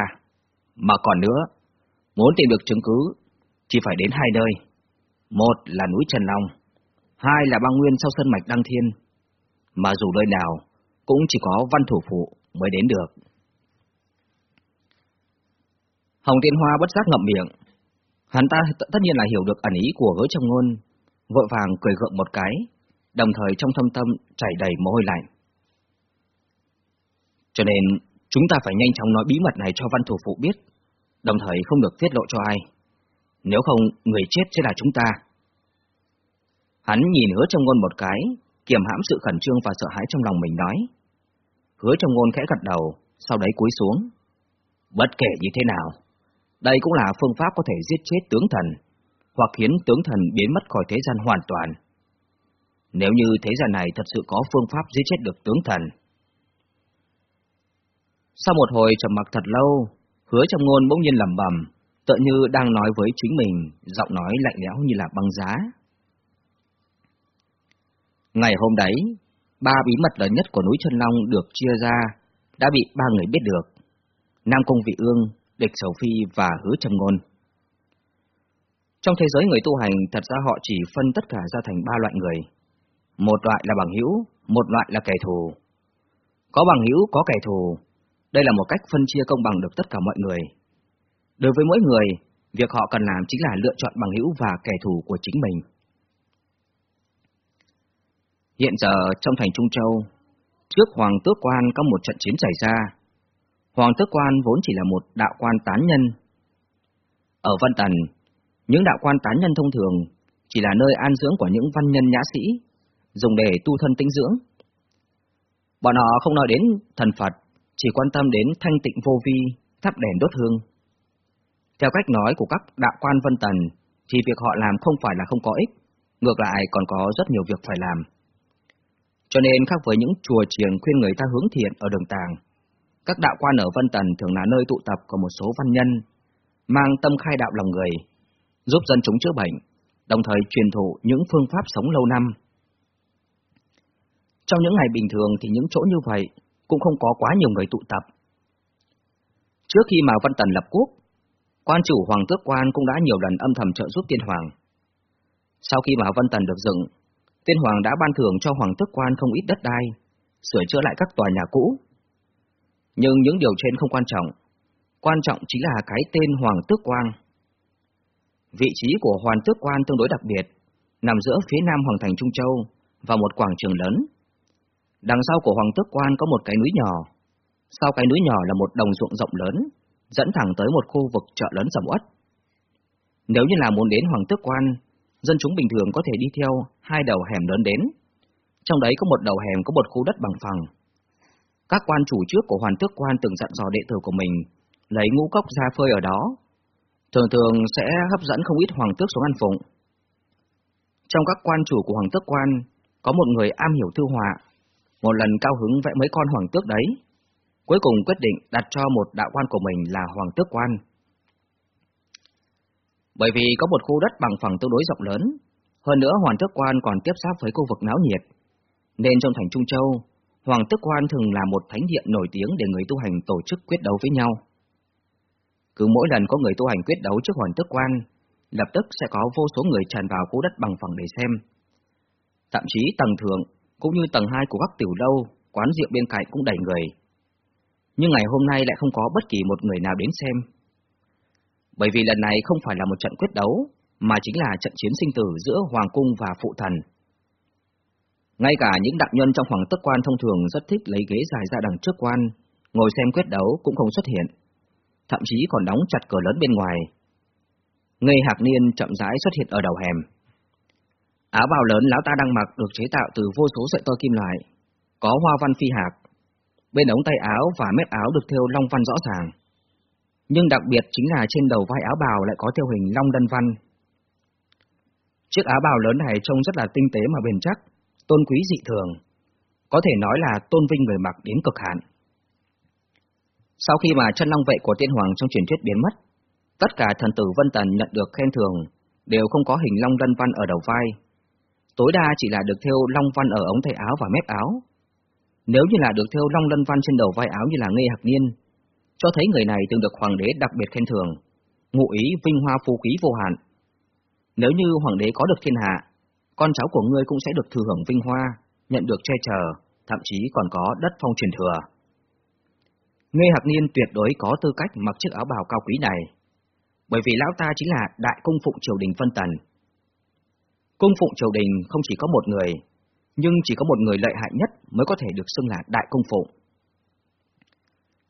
S2: Mà còn nữa, muốn tìm được chứng cứ, chỉ phải đến hai nơi. Một là núi Trần Long, hai là băng nguyên sau sân mạch Đăng Thiên. Mà dù nơi nào, cũng chỉ có văn thủ phụ mới đến được.
S1: Hồng Tiên Hoa bất giác ngậm miệng. Hắn ta tất nhiên là hiểu được ẩn ý của hứa trong ngôn, vội vàng cười gượng một cái, đồng thời trong thâm tâm chảy đầy mồ hôi lạnh.
S2: Cho nên, chúng ta phải nhanh chóng nói bí mật này cho văn thủ phụ biết, đồng thời không được tiết lộ cho ai. Nếu không, người chết sẽ là chúng ta.
S1: Hắn nhìn hứa trong ngôn một cái, kiềm hãm sự khẩn trương và sợ hãi trong lòng mình nói. Hứa trong ngôn khẽ gật đầu, sau đấy cúi xuống.
S2: Bất kể như thế nào, đây cũng là phương pháp có thể giết chết tướng thần, hoặc khiến tướng thần biến mất khỏi thế gian hoàn toàn. Nếu như thế gian này thật sự có phương pháp giết chết được tướng thần.
S1: Sau một hồi trầm mặc thật lâu, hứa trong ngôn bỗng nhiên lẩm bẩm, tựa như đang nói với chính mình, giọng nói lạnh lẽo như là băng giá. Ngày hôm đấy, ba bí mật lớn nhất của núi Chân Long được chia ra, đã bị ba người biết được. Nam Cung Vị Ương, Địch Sầu Phi và Hứa Trầm Ngôn. Trong thế giới người tu hành, thật ra họ chỉ phân tất cả ra thành ba loại người. Một loại là bằng hữu, một loại là kẻ thù. Có bằng hữu, có kẻ thù. Đây là một cách phân chia công bằng được tất cả mọi người. Đối với mỗi người, việc họ cần làm chính là lựa chọn bằng hữu và kẻ thù của chính mình. Hiện giờ trong thành Trung Châu, trước Hoàng Tước Quan có một trận chiến xảy ra. Hoàng Tước Quan vốn chỉ là một đạo quan tán nhân. Ở Vân Tần, những đạo quan tán nhân thông thường chỉ là nơi an dưỡng của những văn nhân nhã sĩ, dùng để tu thân tĩnh dưỡng. Bọn họ không nói đến thần Phật, chỉ quan tâm đến thanh tịnh vô vi, thắp đèn đốt hương. Theo cách nói của các đạo quan Vân Tần, thì việc họ làm không phải là không có ích, ngược lại còn có rất nhiều việc phải làm. Cho nên khác với những chùa chiền khuyên người ta hướng thiện ở đường tàng, các đạo quan ở Vân Tần thường là nơi tụ tập của một số văn nhân, mang tâm khai đạo lòng người, giúp dân chúng chữa bệnh, đồng thời truyền thụ những phương pháp sống lâu năm. Trong những ngày bình thường thì những chỗ như vậy cũng không có quá nhiều người tụ tập. Trước khi mà Vân Tần lập quốc, quan chủ Hoàng Tước Quan cũng đã nhiều lần âm thầm trợ giúp tiên hoàng. Sau khi mà Vân Tần được dựng, tiên hoàng đã ban thưởng cho Hoàng Tước Quan không ít đất đai, sửa chữa lại các tòa nhà cũ. Nhưng những điều trên không quan trọng, quan trọng chính là cái tên Hoàng Tước Quang. Vị trí của Hoàng Tước Quan tương đối đặc biệt, nằm giữa phía nam Hoàng thành Trung Châu và một quảng trường lớn. Đằng sau của Hoàng Tước Quan có một cái núi nhỏ, sau cái núi nhỏ là một đồng ruộng rộng lớn, dẫn thẳng tới một khu vực chợ lớn sầm uất. Nếu như là muốn đến Hoàng Tước Quan, dân chúng bình thường có thể đi theo hai đầu hẻm lớn đến. Trong đấy có một đầu hẻm có một khu đất bằng phẳng. Các quan chủ trước của hoàn Tước Quan từng dặn dò đệ tử của mình, lấy ngũ cốc ra phơi ở đó. Thường thường sẽ hấp dẫn không ít Hoàng Tước xuống ăn phụng. Trong các quan chủ của Hoàng Tước Quan, có một người am hiểu thư họa, một lần cao hứng vẽ mấy con Hoàng Tước đấy. cuối cùng quyết định đặt cho một đạo quan của mình là Hoàng Tước Quan. Bởi vì có một khu đất bằng phẳng tương đối rộng lớn, hơn nữa Hoàng Tước Quan còn tiếp giáp với khu vực náo nhiệt, nên trong thành Trung Châu, Hoàng Tức Quan thường là một thánh địa nổi tiếng để người tu hành tổ chức quyết đấu với nhau. Cứ mỗi lần có người tu hành quyết đấu trước Hoàng Tức Quan, lập tức sẽ có vô số người tràn vào khu đất bằng phẳng để xem. Thậm chí tầng thượng, cũng như tầng 2 của các tiểu lâu, quán rượu bên cạnh cũng đầy người. Nhưng ngày hôm nay lại không có bất kỳ một người nào đến xem. Bởi vì lần này không phải là một trận quyết đấu, mà chính là trận chiến sinh tử giữa Hoàng Cung và Phụ Thần. Ngay cả những đạo nhân trong hoàng tức quan thông thường rất thích lấy ghế dài ra đằng trước quan, ngồi xem quyết đấu cũng không xuất hiện. Thậm chí còn đóng chặt cửa lớn bên ngoài. Ngây Hạc Niên chậm rãi xuất hiện ở đầu hẻm. Áo bào lớn lão ta đang mặc được chế tạo từ vô số sợi tơ kim loại, có hoa văn phi hạc. Bên ống tay áo và mép áo được thêu long văn rõ ràng. Nhưng đặc biệt chính là trên đầu vai áo bào lại có thêu hình long đân văn. Chiếc áo bào lớn này trông rất là tinh tế mà bền chắc, tôn quý dị thường, có thể nói là tôn vinh người mặc đến cực hạn. Sau khi mà chân long vệ của tiên hoàng trong truyền thuyết biến mất, tất cả thần tử Vân Tần nhận được khen thưởng đều không có hình long đân văn ở đầu vai. Tối đa chỉ là được thêu long văn ở ống tay áo và mép áo. Nếu như là được thêu long lân văn trên đầu vai áo như là ngây hạc niên, cho thấy người này từng được hoàng đế đặc biệt khen thưởng, ngụ ý vinh hoa phú quý vô hạn. Nếu như hoàng đế có được thiên hạ, con cháu của ngươi cũng sẽ được thừa hưởng vinh hoa, nhận được che chở, thậm chí còn có đất phong truyền thừa. Ngươi Hạc Niên tuyệt đối có tư cách mặc chiếc áo bào cao quý này, bởi vì lão ta chính là đại cung phụng triều đình phân tần. Cung phụng triều đình không chỉ có một người, nhưng chỉ có một người lợi hại nhất mới có thể được xưng là đại cung phụng.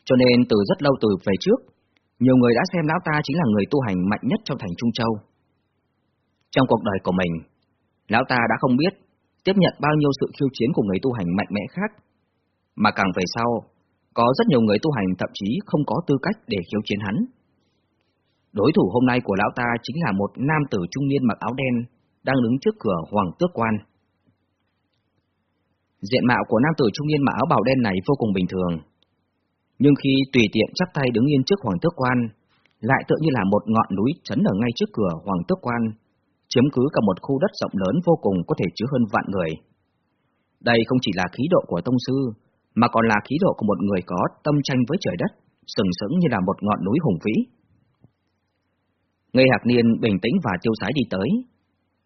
S1: Cho nên từ rất lâu từ về trước, nhiều người đã xem lão ta chính là người tu hành mạnh nhất trong thành Trung Châu. Trong cuộc đời của mình, Lão ta đã không biết tiếp nhận bao nhiêu sự khiêu chiến của người tu hành mạnh mẽ khác, mà càng về sau, có rất nhiều người tu hành thậm chí không có tư cách để khiêu chiến hắn. Đối thủ hôm nay của lão ta chính là một nam tử trung niên mặc áo đen, đang đứng trước cửa Hoàng Tước Quan. Diện mạo của nam tử trung niên mặc áo bào đen này vô cùng bình thường, nhưng khi tùy tiện chắp tay đứng yên trước Hoàng Tước Quan, lại tựa như là một ngọn núi chấn ở ngay trước cửa Hoàng Tước Quan, chiếm cứ cả một khu đất rộng lớn vô cùng có thể chứa hơn vạn người. Đây không chỉ là khí độ của tông sư, mà còn là khí độ của một người có tâm tranh với trời đất, sừng sững như là một ngọn núi hùng vĩ. Ngây Hạc Niên bình tĩnh và tiêu sái đi tới,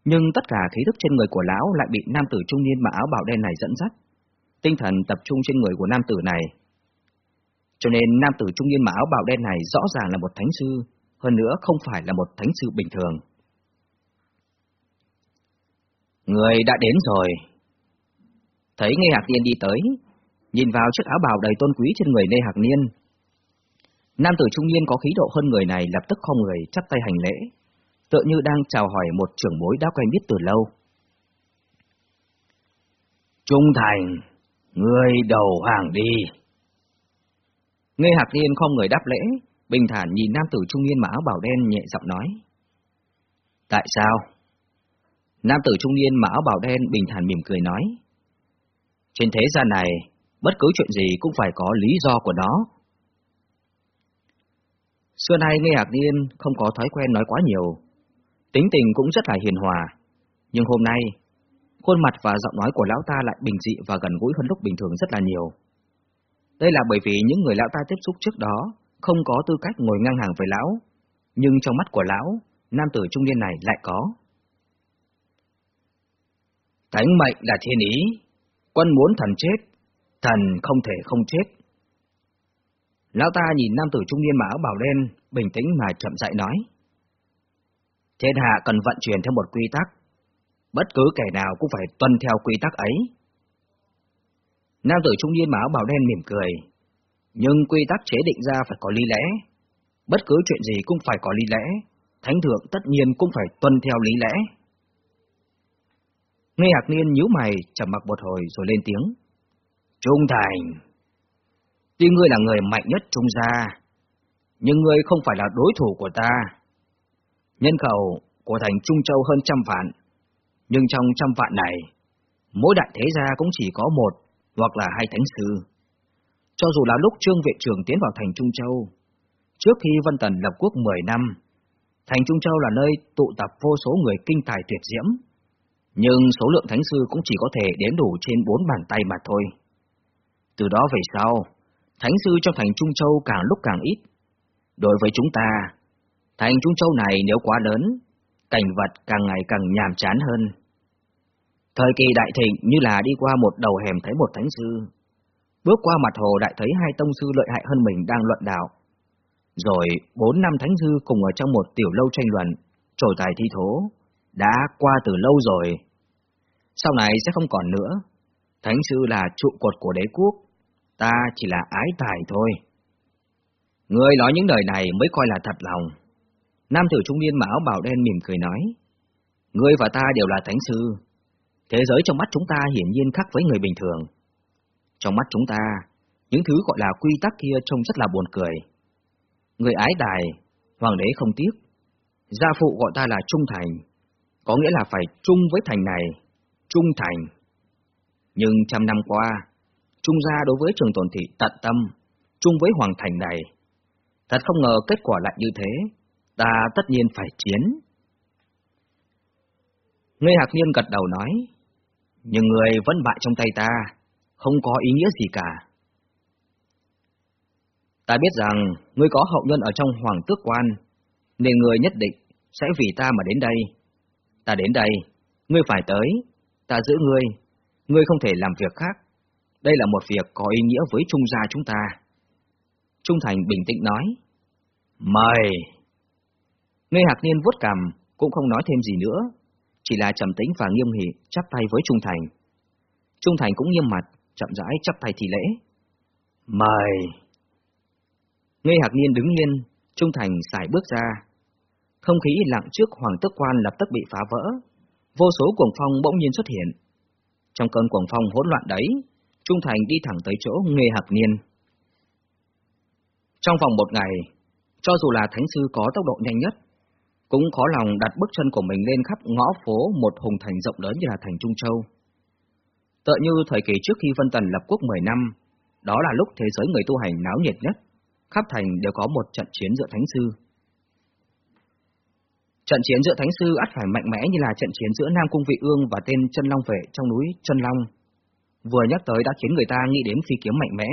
S1: nhưng tất cả khí thức trên người của lão lại bị nam tử trung niên mặc áo bào đen này dẫn dắt. Tinh thần tập trung trên người của nam tử này. Cho nên nam tử trung niên mặc áo bào đen này rõ ràng là một thánh sư, hơn nữa không phải là một thánh sư bình thường. Người đã đến rồi. Thấy Nghe Hạc Niên đi tới, nhìn vào chiếc áo bào đầy tôn quý trên người Nghe Hạc Niên. Nam tử trung niên có khí độ hơn người này lập tức không người chắp tay hành lễ, tựa như đang chào hỏi một trưởng bối đã quen biết từ lâu. Trung thành, người đầu hàng đi. Nghe Hạc Niên không người đáp lễ, bình thản nhìn nam tử trung niên mà áo bào đen nhẹ giọng nói. Tại sao? Nam tử trung niên mặc áo bào đen bình thản mỉm cười nói. Trên thế gian này, bất cứ chuyện gì cũng phải có lý do của nó. Xưa nay nghe hạc niên không có thói quen nói quá nhiều, tính tình cũng rất là hiền hòa, nhưng hôm nay, khuôn mặt và giọng nói của lão ta lại bình dị và gần gũi hơn lúc bình thường rất là nhiều. Đây là bởi vì những người lão ta tiếp xúc trước đó không có tư cách ngồi ngang hàng với lão, nhưng trong mắt của lão, nam tử trung niên này lại có. Thánh mệnh là thiên ý, quân muốn thần chết, thần không thể không chết. Lão ta nhìn nam tử trung niên mà áo bào đen, bình tĩnh mà chậm rãi nói. Thiên hạ cần vận chuyển theo một quy tắc, bất cứ kẻ nào cũng phải tuân theo quy tắc ấy. Nam tử trung niên mà áo bào đen mỉm cười, nhưng quy tắc chế định ra phải có lý lẽ, bất cứ chuyện gì cũng phải có lý lẽ, thánh thượng tất nhiên cũng phải tuân theo lý lẽ. Nghe Hạc Niên nhíu mày, trầm mặc một hồi rồi lên tiếng. Trung Thành, tuy ngươi là người mạnh nhất Trung gia, nhưng ngươi không phải là đối thủ của ta. Nhân khẩu của thành Trung Châu hơn trăm vạn, nhưng trong trăm vạn này, mỗi đại thế gia cũng chỉ có một hoặc là hai thánh sư.
S2: Cho dù là lúc Trương viện Trường tiến vào thành Trung Châu, trước khi Vân Tần lập quốc 10 năm, thành Trung Châu là nơi tụ tập vô số người kinh tài tuyệt diễm, nhưng số lượng thánh sư cũng chỉ có thể đếm đủ trên bốn bàn tay mà thôi. Từ đó về sau, thánh sư trong thành Trung Châu càng lúc càng ít. Đối với chúng ta, thành Trung Châu này nếu quá lớn, cảnh vật càng ngày càng nhàm chán hơn. Thời kỳ đại thịnh như là đi qua một đầu hẻm thấy một thánh sư, bước qua mặt hồ đại thấy hai tông sư lợi hại hơn mình đang luận đạo. Rồi bốn năm thánh sư cùng ở trong một tiểu lâu tranh luận, trổ tài thi thố, đã qua từ lâu rồi. Sau này sẽ không còn nữa. Thánh sư là trụ cột của đế quốc, ta chỉ là ái tài thôi. Người nói những lời này mới coi là thật lòng. Nam tử trung niên mà bảo đen mỉm cười nói. Ngươi và ta đều là thánh sư. Thế giới trong mắt chúng ta hiển nhiên khác với người bình thường. Trong mắt chúng ta, những thứ gọi là quy tắc kia trông rất là buồn cười. Người ái tài, hoàng đế không tiếc. Gia phụ gọi ta là trung thành, có nghĩa là phải trung với thành này, trung thành. Nhưng trăm năm qua, trung gia đối với trường tồn thị tận tâm, chung với hoàng thành này. Thật không ngờ kết quả lại như thế, ta tất nhiên phải chiến. Ngươi Hạc nhiên gật đầu nói, nhưng người vẫn bại trong tay ta, không có ý nghĩa gì cả. Ta biết rằng ngươi có hậu nhân ở trong hoàng tước quan, nên ngươi nhất định sẽ vì ta mà đến đây. Ta đến đây, ngươi phải tới, ta giữ ngươi, ngươi không thể làm việc khác. Đây là một việc có ý nghĩa với Trung gia chúng ta. Trung Thành bình tĩnh nói, Mời! Ngươi Hạc Niên vuốt cằm, cũng không nói thêm gì nữa, chỉ là trầm tĩnh và nghiêm nghị chắp tay với Trung Thành. Trung Thành cũng nghiêm mặt, chậm rãi chắp tay thì lễ. Mời! Ngươi Hạc Niên đứng yên, Trung Thành xài bước ra. Không khí lặng trước Hoàng Tước Quan lập tức bị phá vỡ. Vô số cuồng phong bỗng nhiên xuất hiện. Trong cơn cuồng phong hỗn loạn đấy, Trung Thành đi thẳng tới chỗ Nghê Hạc Niên. Trong vòng một ngày, cho dù là Thánh Sư có tốc độ nhanh nhất, cũng khó lòng đặt bước chân của mình lên khắp ngõ phố một hùng thành rộng lớn như là thành Trung Châu. Tựa như thời kỳ trước khi Vân Tần lập quốc 10 năm, đó là lúc thế giới người tu hành náo nhiệt nhất, khắp thành đều có một trận chiến giữa Thánh Sư. Trận chiến giữa Thánh Sư ắt phải mạnh mẽ như là trận chiến giữa Nam Cung Vị Ương và tên chân Long Vệ trong núi Chân Long. Vừa nhắc tới đã khiến người ta nghĩ đến phi kiếm mạnh mẽ.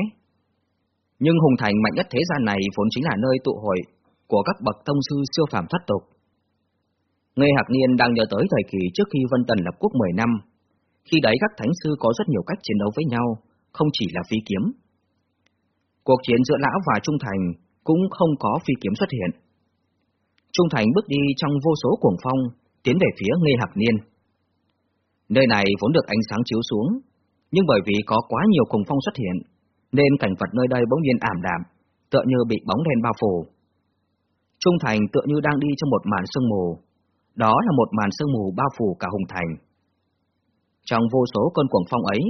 S2: Nhưng Hùng Thành mạnh nhất thế gian này vốn chính là nơi tụ hội của các bậc tông sư siêu phàm thoát tục. Ngây Hạc Niên đang nhớ tới thời kỳ trước khi Vân Tần lập quốc 10 năm, khi đấy các thánh sư có rất nhiều cách chiến đấu với nhau, không chỉ là phi kiếm. Cuộc chiến giữa Lão và Trung Thành cũng không có phi kiếm xuất hiện. Trung Thành bước đi trong vô số cuồng phong, tiến về phía Ngây Hạc Niên. Nơi này vốn được ánh sáng chiếu xuống, nhưng bởi vì có quá nhiều cuồng phong xuất hiện, nên cảnh vật nơi đây bỗng nhiên ảm đạm, tựa như bị bóng đen bao phủ. Trung Thành tựa như đang đi trong một màn sương mù, đó là một màn sương mù bao phủ cả Hùng Thành. Trong vô số cơn cuồng phong ấy,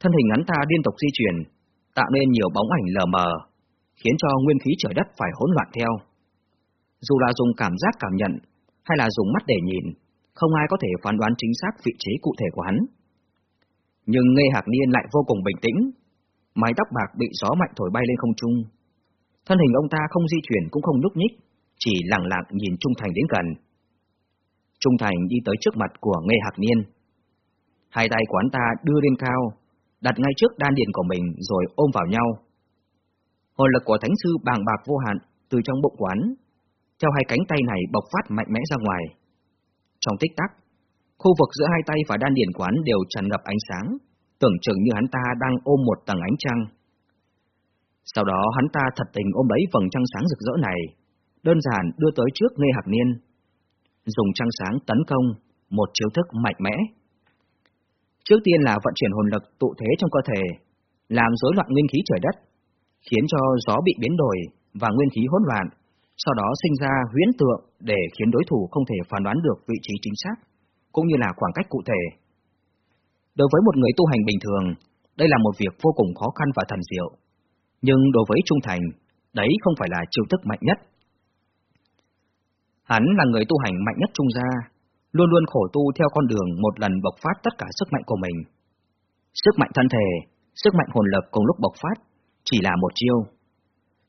S2: thân hình hắn ta liên tục di chuyển, tạo nên nhiều bóng ảnh lờ mờ, khiến cho nguyên khí trời đất phải hỗn loạn theo. Dù là dùng cảm giác cảm nhận, hay là dùng mắt để nhìn, không ai có thể phán đoán chính xác vị trí cụ thể của hắn. Nhưng Ngê Hạc Niên lại vô cùng bình tĩnh, mái tóc bạc bị gió mạnh thổi bay lên không trung. Thân hình ông ta không di chuyển cũng không nhúc nhích, chỉ lặng lặng nhìn Trung Thành đến gần. Trung Thành đi tới trước mặt của Ngê Hạc Niên. Hai tay của hắn ta đưa lên cao, đặt ngay trước đan điền của mình rồi ôm vào nhau. Hồn lực của Thánh Sư bàng bạc vô hạn từ trong bụng quán, theo hai cánh tay này bộc phát mạnh mẽ ra ngoài. Trong tích tắc, khu vực giữa hai tay và đan điền quán đều tràn ngập ánh sáng, tưởng chừng như hắn ta đang ôm một tầng ánh trăng. Sau đó hắn ta thật tình ôm lấy vầng trăng sáng rực rỡ này, đơn giản đưa tới trước Ngê Hạc Niên, dùng trăng sáng tấn công, một chiêu thức mạnh mẽ. Trước tiên là vận chuyển hồn lực tụ thế trong cơ thể, làm rối loạn nguyên khí trời đất, khiến cho gió bị biến đổi và nguyên khí hỗn loạn, sau đó sinh ra huyễn tượng để khiến đối thủ không thể phán đoán được vị trí chính xác, cũng như là khoảng cách cụ thể. Đối với một người tu hành bình thường, đây là một việc vô cùng khó khăn và thần diệu. Nhưng đối với trung thành, đấy không phải là chiêu thức mạnh nhất. Hắn là người tu hành mạnh nhất trung gia, luôn luôn khổ tu theo con đường một lần bộc phát tất cả sức mạnh của mình. Sức mạnh thân thể, sức mạnh hồn lực cùng lúc bộc phát,
S1: chỉ là một chiêu.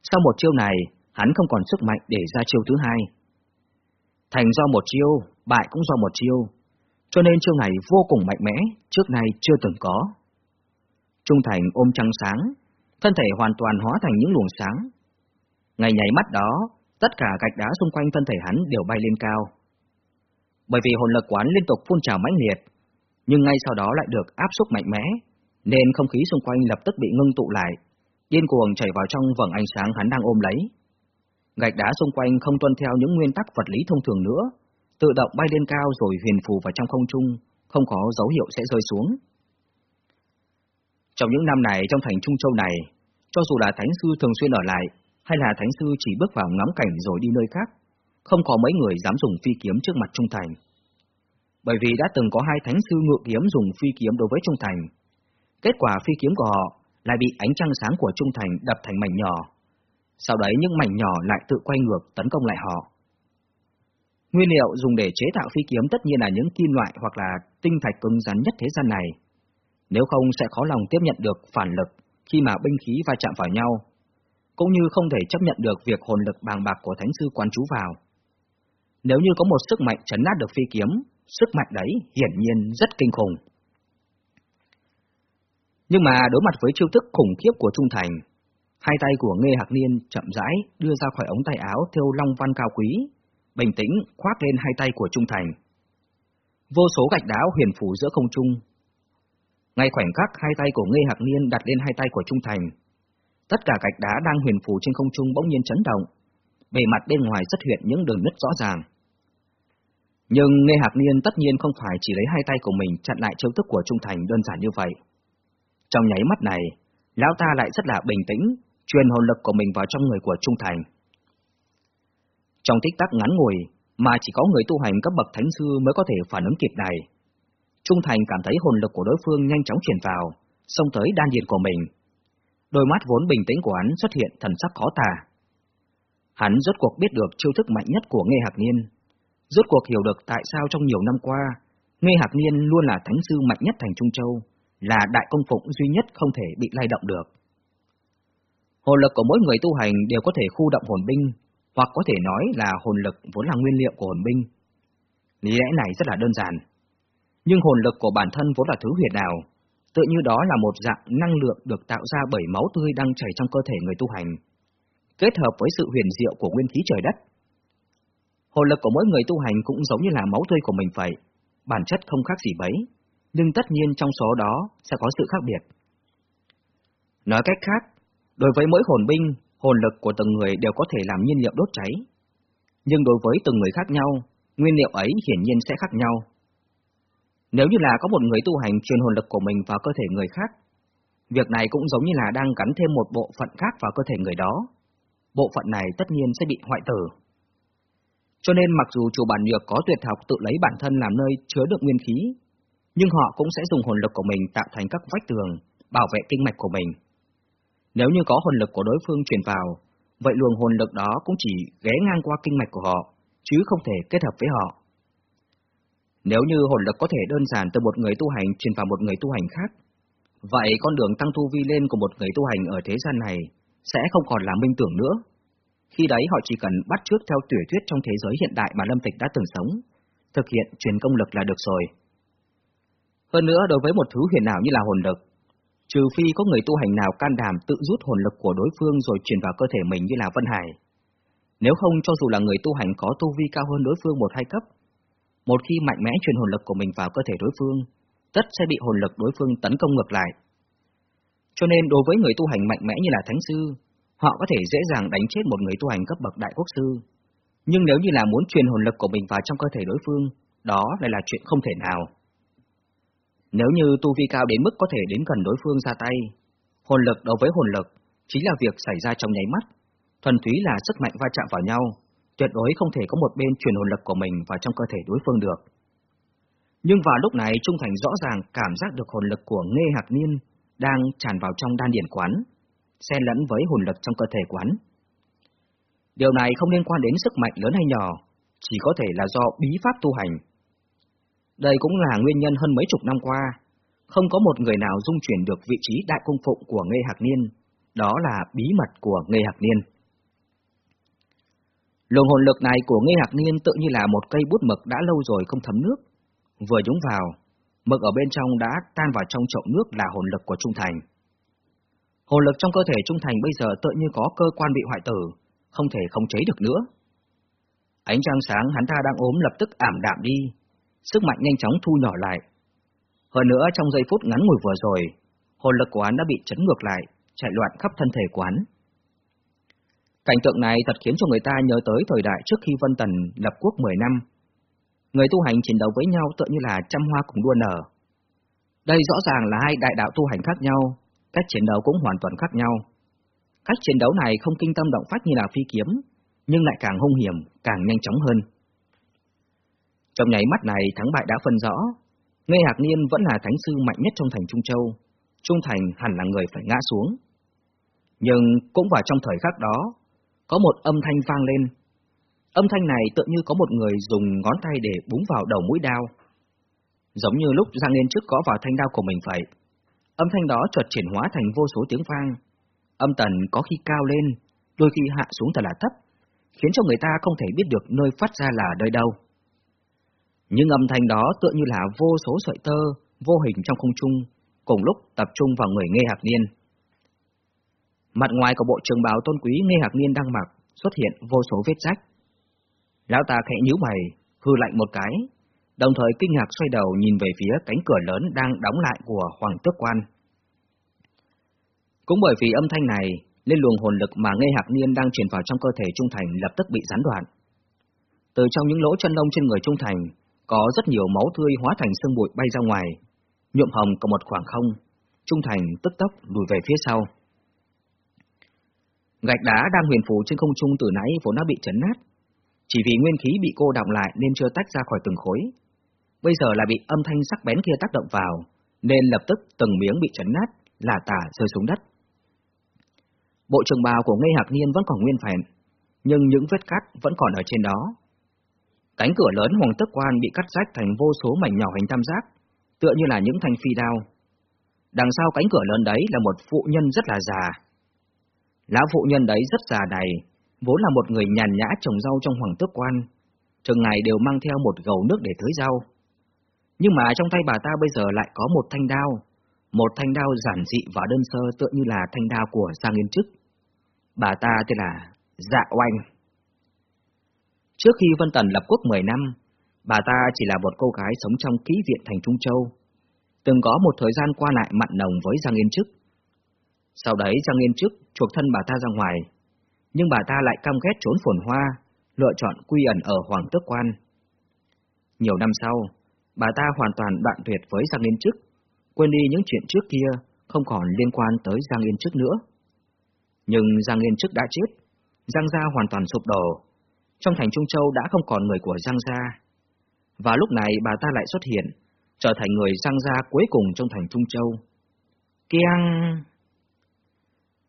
S1: Sau một chiêu này, hắn không còn sức mạnh để ra chiêu thứ hai. Thành do một chiêu, bại cũng do một chiêu, cho nên chiêu này vô cùng mạnh mẽ, trước nay chưa từng có. Trung Thành ôm trăng sáng, thân thể hoàn toàn hóa thành những luồng sáng. Ngày nháy mắt đó, tất cả gạch đá xung quanh thân thể hắn đều bay lên cao. Bởi vì hồn lực quán liên tục phun trào mãnh liệt, nhưng ngay sau đó lại được áp xúc mạnh mẽ, nên không khí xung quanh lập tức bị ngưng tụ lại, điên cuồng chảy vào trong vầng ánh sáng hắn đang ôm lấy. Gạch đá xung quanh không tuân theo những nguyên tắc vật lý thông thường nữa, tự động bay lên cao rồi huyền phù vào trong không trung, không có dấu hiệu sẽ rơi xuống. Trong những năm này trong thành Trung Châu này, cho dù là Thánh Sư thường xuyên ở lại, hay là Thánh Sư chỉ bước vào ngắm cảnh rồi đi nơi khác, không có mấy người dám dùng phi kiếm trước mặt Trung Thành. Bởi vì đã từng có hai Thánh Sư ngự kiếm dùng phi kiếm đối với Trung Thành. Kết quả phi kiếm của họ lại bị ánh trăng sáng của Trung Thành đập thành mảnh nhỏ. Sau đấy những mảnh nhỏ lại tự quay ngược tấn công lại họ. Nguyên liệu dùng để chế tạo phi kiếm tất nhiên là những kim loại hoặc là tinh thạch cứng rắn nhất thế gian này. Nếu không sẽ khó lòng tiếp nhận được phản lực khi mà binh khí va chạm vào nhau, cũng như không thể chấp nhận được việc hồn lực bàng bạc của Thánh Sư quán trú vào. Nếu như có một sức mạnh chấn nát được phi kiếm, sức mạnh đấy hiển nhiên rất kinh khủng. Nhưng mà đối mặt với chiêu thức khủng khiếp của Trung Thành, hai tay của Nghê Hạc Niên chậm rãi đưa ra khỏi ống tay áo theo long văn cao quý, bình tĩnh khoác lên hai tay của Trung Thành. Vô số gạch đá huyền phủ giữa không trung. Ngay khoảnh khắc hai tay của Nghê Hạc Niên đặt lên hai tay của Trung Thành, tất cả gạch đá đang huyền phủ trên không trung bỗng nhiên chấn động, bề mặt bên ngoài xuất hiện những đường nứt rõ ràng. Nhưng Nghê Hạc Niên tất nhiên không phải chỉ lấy hai tay của mình chặn lại chiêu thức của Trung Thành đơn giản như vậy. Trong nháy mắt này, lão ta lại rất là bình tĩnh, truyền hồn lực của mình vào trong người của Trung Thành. Trong tích tắc ngắn ngủi, mà chỉ có người tu hành cấp bậc thánh sư mới có thể phản ứng kịp này. Trung Thành cảm thấy hồn lực của đối phương nhanh chóng truyền vào, xông tới đan điền của mình. Đôi mắt vốn bình tĩnh của hắn xuất hiện thần sắc khó tả. Hắn rốt cuộc biết được chiêu thức mạnh nhất của Nghe Hạc Niên, rốt cuộc hiểu được tại sao trong nhiều năm qua, Nghe Hạc Niên luôn là thánh sư mạnh nhất thành Trung Châu, là đại công phụng duy nhất không thể bị lay động được. Hồn lực của mỗi người tu hành đều có thể khu động hồn binh, hoặc có thể nói là hồn lực vốn là nguyên liệu của hồn binh. Lý lẽ này rất là đơn giản. Nhưng hồn lực của bản thân vốn là thứ huyền đạo, tự như đó là một dạng năng lượng được tạo ra bởi máu tươi đang chảy trong cơ thể người tu hành, kết hợp với sự huyền diệu của nguyên khí trời đất. Hồn lực của mỗi người tu hành cũng giống như là máu tươi của mình vậy, bản chất không khác gì bấy, nhưng tất nhiên trong số đó sẽ có sự khác biệt. Nói cách khác, đối với mỗi hồn binh, hồn lực của từng người đều có thể làm nhiên liệu đốt cháy. Nhưng đối với từng người khác nhau, nguyên liệu ấy hiển nhiên sẽ khác nhau. Nếu như là có một người tu hành truyền hồn lực của mình vào cơ thể người khác, việc này cũng giống như là đang gắn thêm một bộ phận khác vào cơ thể người đó. Bộ phận này tất nhiên sẽ bị hoại tử. Cho nên mặc dù chủ bản nhược có tuyệt học tự lấy bản thân làm nơi chứa đựng nguyên khí, nhưng họ cũng sẽ dùng hồn lực của mình tạo thành các vách tường, bảo vệ kinh mạch của mình. Nếu như có hồn lực của đối phương truyền vào, vậy luồng hồn lực đó cũng chỉ ghé ngang qua kinh mạch của họ, chứ không thể kết hợp với họ. Nếu như hồn lực có thể đơn giản từ một người tu hành truyền vào một người tu hành khác, vậy con đường tăng tu vi lên của một người tu hành ở thế gian này sẽ không còn là minh tưởng nữa. Khi đấy họ chỉ cần bắt trước theo tuyển thuyết trong thế giới hiện đại mà Lâm Tịch đã từng sống, thực hiện truyền công lực là được rồi. Hơn nữa đối với một thứ huyền ảo như là hồn lực, trừ phi có người tu hành nào can đảm tự rút hồn lực của đối phương rồi truyền vào cơ thể mình như là Vân Hải. Nếu không cho dù là người tu hành có tu vi cao hơn đối phương một hai cấp, một khi mạnh mẽ truyền hồn lực của mình vào cơ thể đối phương, tất sẽ bị hồn lực đối phương tấn công ngược lại. Cho nên đối với người tu hành mạnh mẽ như là Thánh Sư, họ có thể dễ dàng đánh chết một người tu hành cấp bậc Đại Quốc Sư. Nhưng nếu như là muốn truyền hồn lực của mình vào trong cơ thể đối phương, đó lại là chuyện không thể nào. Nếu như tu vi cao đến mức có thể đến gần đối phương ra tay, hồn lực đối với hồn lực chính là việc xảy ra trong nháy mắt, thuần túy là sức mạnh va chạm vào nhau, tuyệt đối không thể có một bên truyền hồn lực của mình vào trong cơ thể đối phương được. Nhưng vào lúc này Trung Thành rõ ràng cảm giác được hồn lực của Nghê Hạc Niên đang tràn vào trong đan điển quán, xen lẫn với hồn lực trong cơ thể quán. Điều này không liên quan đến sức mạnh lớn hay nhỏ, chỉ có thể là do bí pháp tu hành đây cũng là nguyên nhân hơn mấy chục năm qua, không có một người nào dung chuyển được vị trí đại cung phụng của Nghê Hạc Niên, đó là bí mật của Nghê Hạc Niên. Luồng hồn lực này của Nghê Hạc Niên tự như là một cây bút mực đã lâu rồi không thấm nước. Vừa nhúng vào, mực ở bên trong đã tan vào trong chậu nước là hồn lực của Trung Thành. Hồn lực trong cơ thể Trung Thành bây giờ tự như có cơ quan bị hoại tử, không thể khống chế được nữa. Ánh trăng sáng hắn ta đang ốm lập tức ảm đạm đi, sức mạnh nhanh chóng thu nhỏ lại. Hơn nữa trong giây phút ngắn ngủi vừa rồi, hồn lực của hắn đã bị chấn ngược lại, chạy loạn khắp thân thể của hắn. Cảnh tượng này thật khiến cho người ta nhớ tới thời đại trước khi Vân Tần lập quốc 10 năm. Người tu hành chiến đấu với nhau tựa như là trăm hoa cùng đua nở. Đây rõ ràng là hai đại đạo tu hành khác nhau, cách chiến đấu cũng hoàn toàn khác nhau. Cách chiến đấu này không kinh tâm động phách như là phi kiếm, nhưng lại càng hung hiểm, càng nhanh chóng hơn. Trong nháy mắt này thắng bại đã phân rõ, Ngây Hạc Niên vẫn là thánh sư mạnh nhất trong thành Trung Châu, Trung Thành hẳn là người phải ngã xuống. Nhưng cũng vào trong thời khắc đó, có một âm thanh vang lên. Âm thanh này tự như có một người dùng ngón tay để búng vào đầu mũi đao. Giống như lúc Giang niên trước có vào thanh đao của mình vậy. Âm thanh đó chợt chuyển hóa thành vô số tiếng vang. Âm tần có khi cao lên, đôi khi hạ xuống thật là thấp, khiến cho người ta không thể biết được nơi phát ra là nơi đâu. Nhưng âm thanh đó tựa như là vô số sợi tơ, vô hình trong không trung, cùng lúc tập trung vào người Nghe Hạc Niên. Mặt ngoài của bộ trường bào tôn quý Nghe Hạc Niên đang mặc xuất hiện vô số vết rách. Lão ta khẽ nhíu mày, hư lạnh một cái, đồng thời kinh ngạc xoay đầu nhìn về phía cánh cửa lớn đang đóng lại của Hoàng Tước Quan. Cũng bởi vì âm thanh này, nên luồng hồn lực mà Nghe Hạc Niên đang truyền vào trong cơ thể Trung Thành lập tức bị gián đoạn. Từ trong những lỗ chân lông trên người Trung Thành, có rất nhiều máu tươi hóa thành sương bụi bay ra ngoài, nhuộm hồng có một khoảng không, Trung Thành tức tốc lùi về phía sau. Gạch đá đang huyền phù trên không trung từ nãy vốn đã bị chấn nát, chỉ vì nguyên khí bị cô đọng lại nên chưa tách ra khỏi từng khối. Bây giờ là bị âm thanh sắc bén kia tác động vào, nên lập tức từng miếng bị chấn nát, là tả rơi xuống đất. Bộ trường bào của Ngây Hạc Niên vẫn còn nguyên vẹn, nhưng những vết cắt vẫn còn ở trên đó. Cánh cửa lớn hoàng tức quan bị cắt rách thành vô số mảnh nhỏ hình tam giác, tựa như là những thanh phi đao. Đằng sau cánh cửa lớn đấy là một phụ nhân rất là già. Lão phụ nhân đấy rất già này, vốn là một người nhàn nhã trồng rau trong hoàng tước quan, thường ngày đều mang theo một gầu nước để tưới rau. Nhưng mà trong tay bà ta bây giờ lại có một thanh đao, một thanh đao giản dị và đơn sơ tựa như là thanh đao của Giang Yên Trức. Bà ta tên là Dạ Oanh. Trước khi Vân Tần lập quốc 10 năm, bà ta chỉ là một cô gái sống trong kỹ viện thành Trung Châu, từng có một thời gian qua lại mặn nồng với Giang Yên Trức. Sau đấy Giang Yên Trức chuộc thân bà ta ra ngoài, nhưng bà ta lại căm ghét trốn phồn hoa, lựa chọn quy ẩn ở Hoàng Tước Quan. Nhiều năm sau, bà ta hoàn toàn đoạn tuyệt với Giang Yên Trức, quên đi những chuyện trước kia không còn liên quan tới Giang Yên Trức nữa. Nhưng Giang Yên Trức đã chết, Giang Gia hoàn toàn sụp đổ, trong thành Trung Châu đã không còn người của Giang Gia. Và lúc này bà ta lại xuất hiện, trở thành người Giang Gia cuối cùng trong thành Trung Châu. Kiang!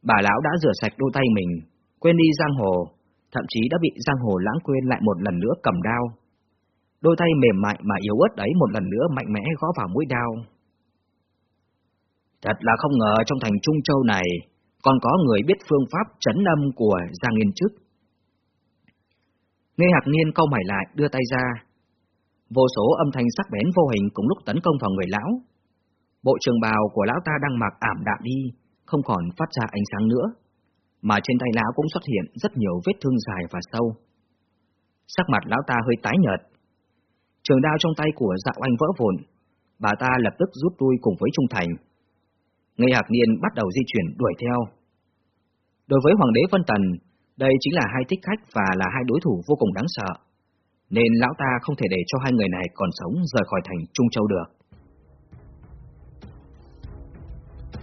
S1: Bà lão đã rửa sạch đôi tay mình, quên đi giang hồ, thậm chí đã bị giang hồ lãng quên lại một lần nữa cầm đao. Đôi tay mềm mại mà yếu ớt ấy một lần nữa mạnh mẽ gõ vào mũi đao. Thật là không ngờ trong thành Trung Châu này còn có người biết phương pháp chấn âm của Giang Yên Trức. Nghe hạc niên câu mày lại đưa tay ra. Vô số âm thanh sắc bén vô hình cùng lúc tấn công vào người lão. Bộ trường bào của lão ta đang mặc ảm đạm đi, không còn phát ra ánh sáng nữa, mà trên tay lão cũng xuất hiện rất nhiều vết thương dài và sâu. Sắc mặt lão ta hơi tái nhợt. Trường đao trong tay của dạo anh vỡ vụn, bà ta lập tức rút lui cùng với Trung Thành. Ngây Hạc Niên bắt đầu di chuyển đuổi theo. Đối với Hoàng đế Vân Tần, đây chính là hai thích khách và là hai đối thủ vô cùng đáng sợ, nên lão ta không thể để cho hai người này còn sống rời khỏi thành Trung Châu được.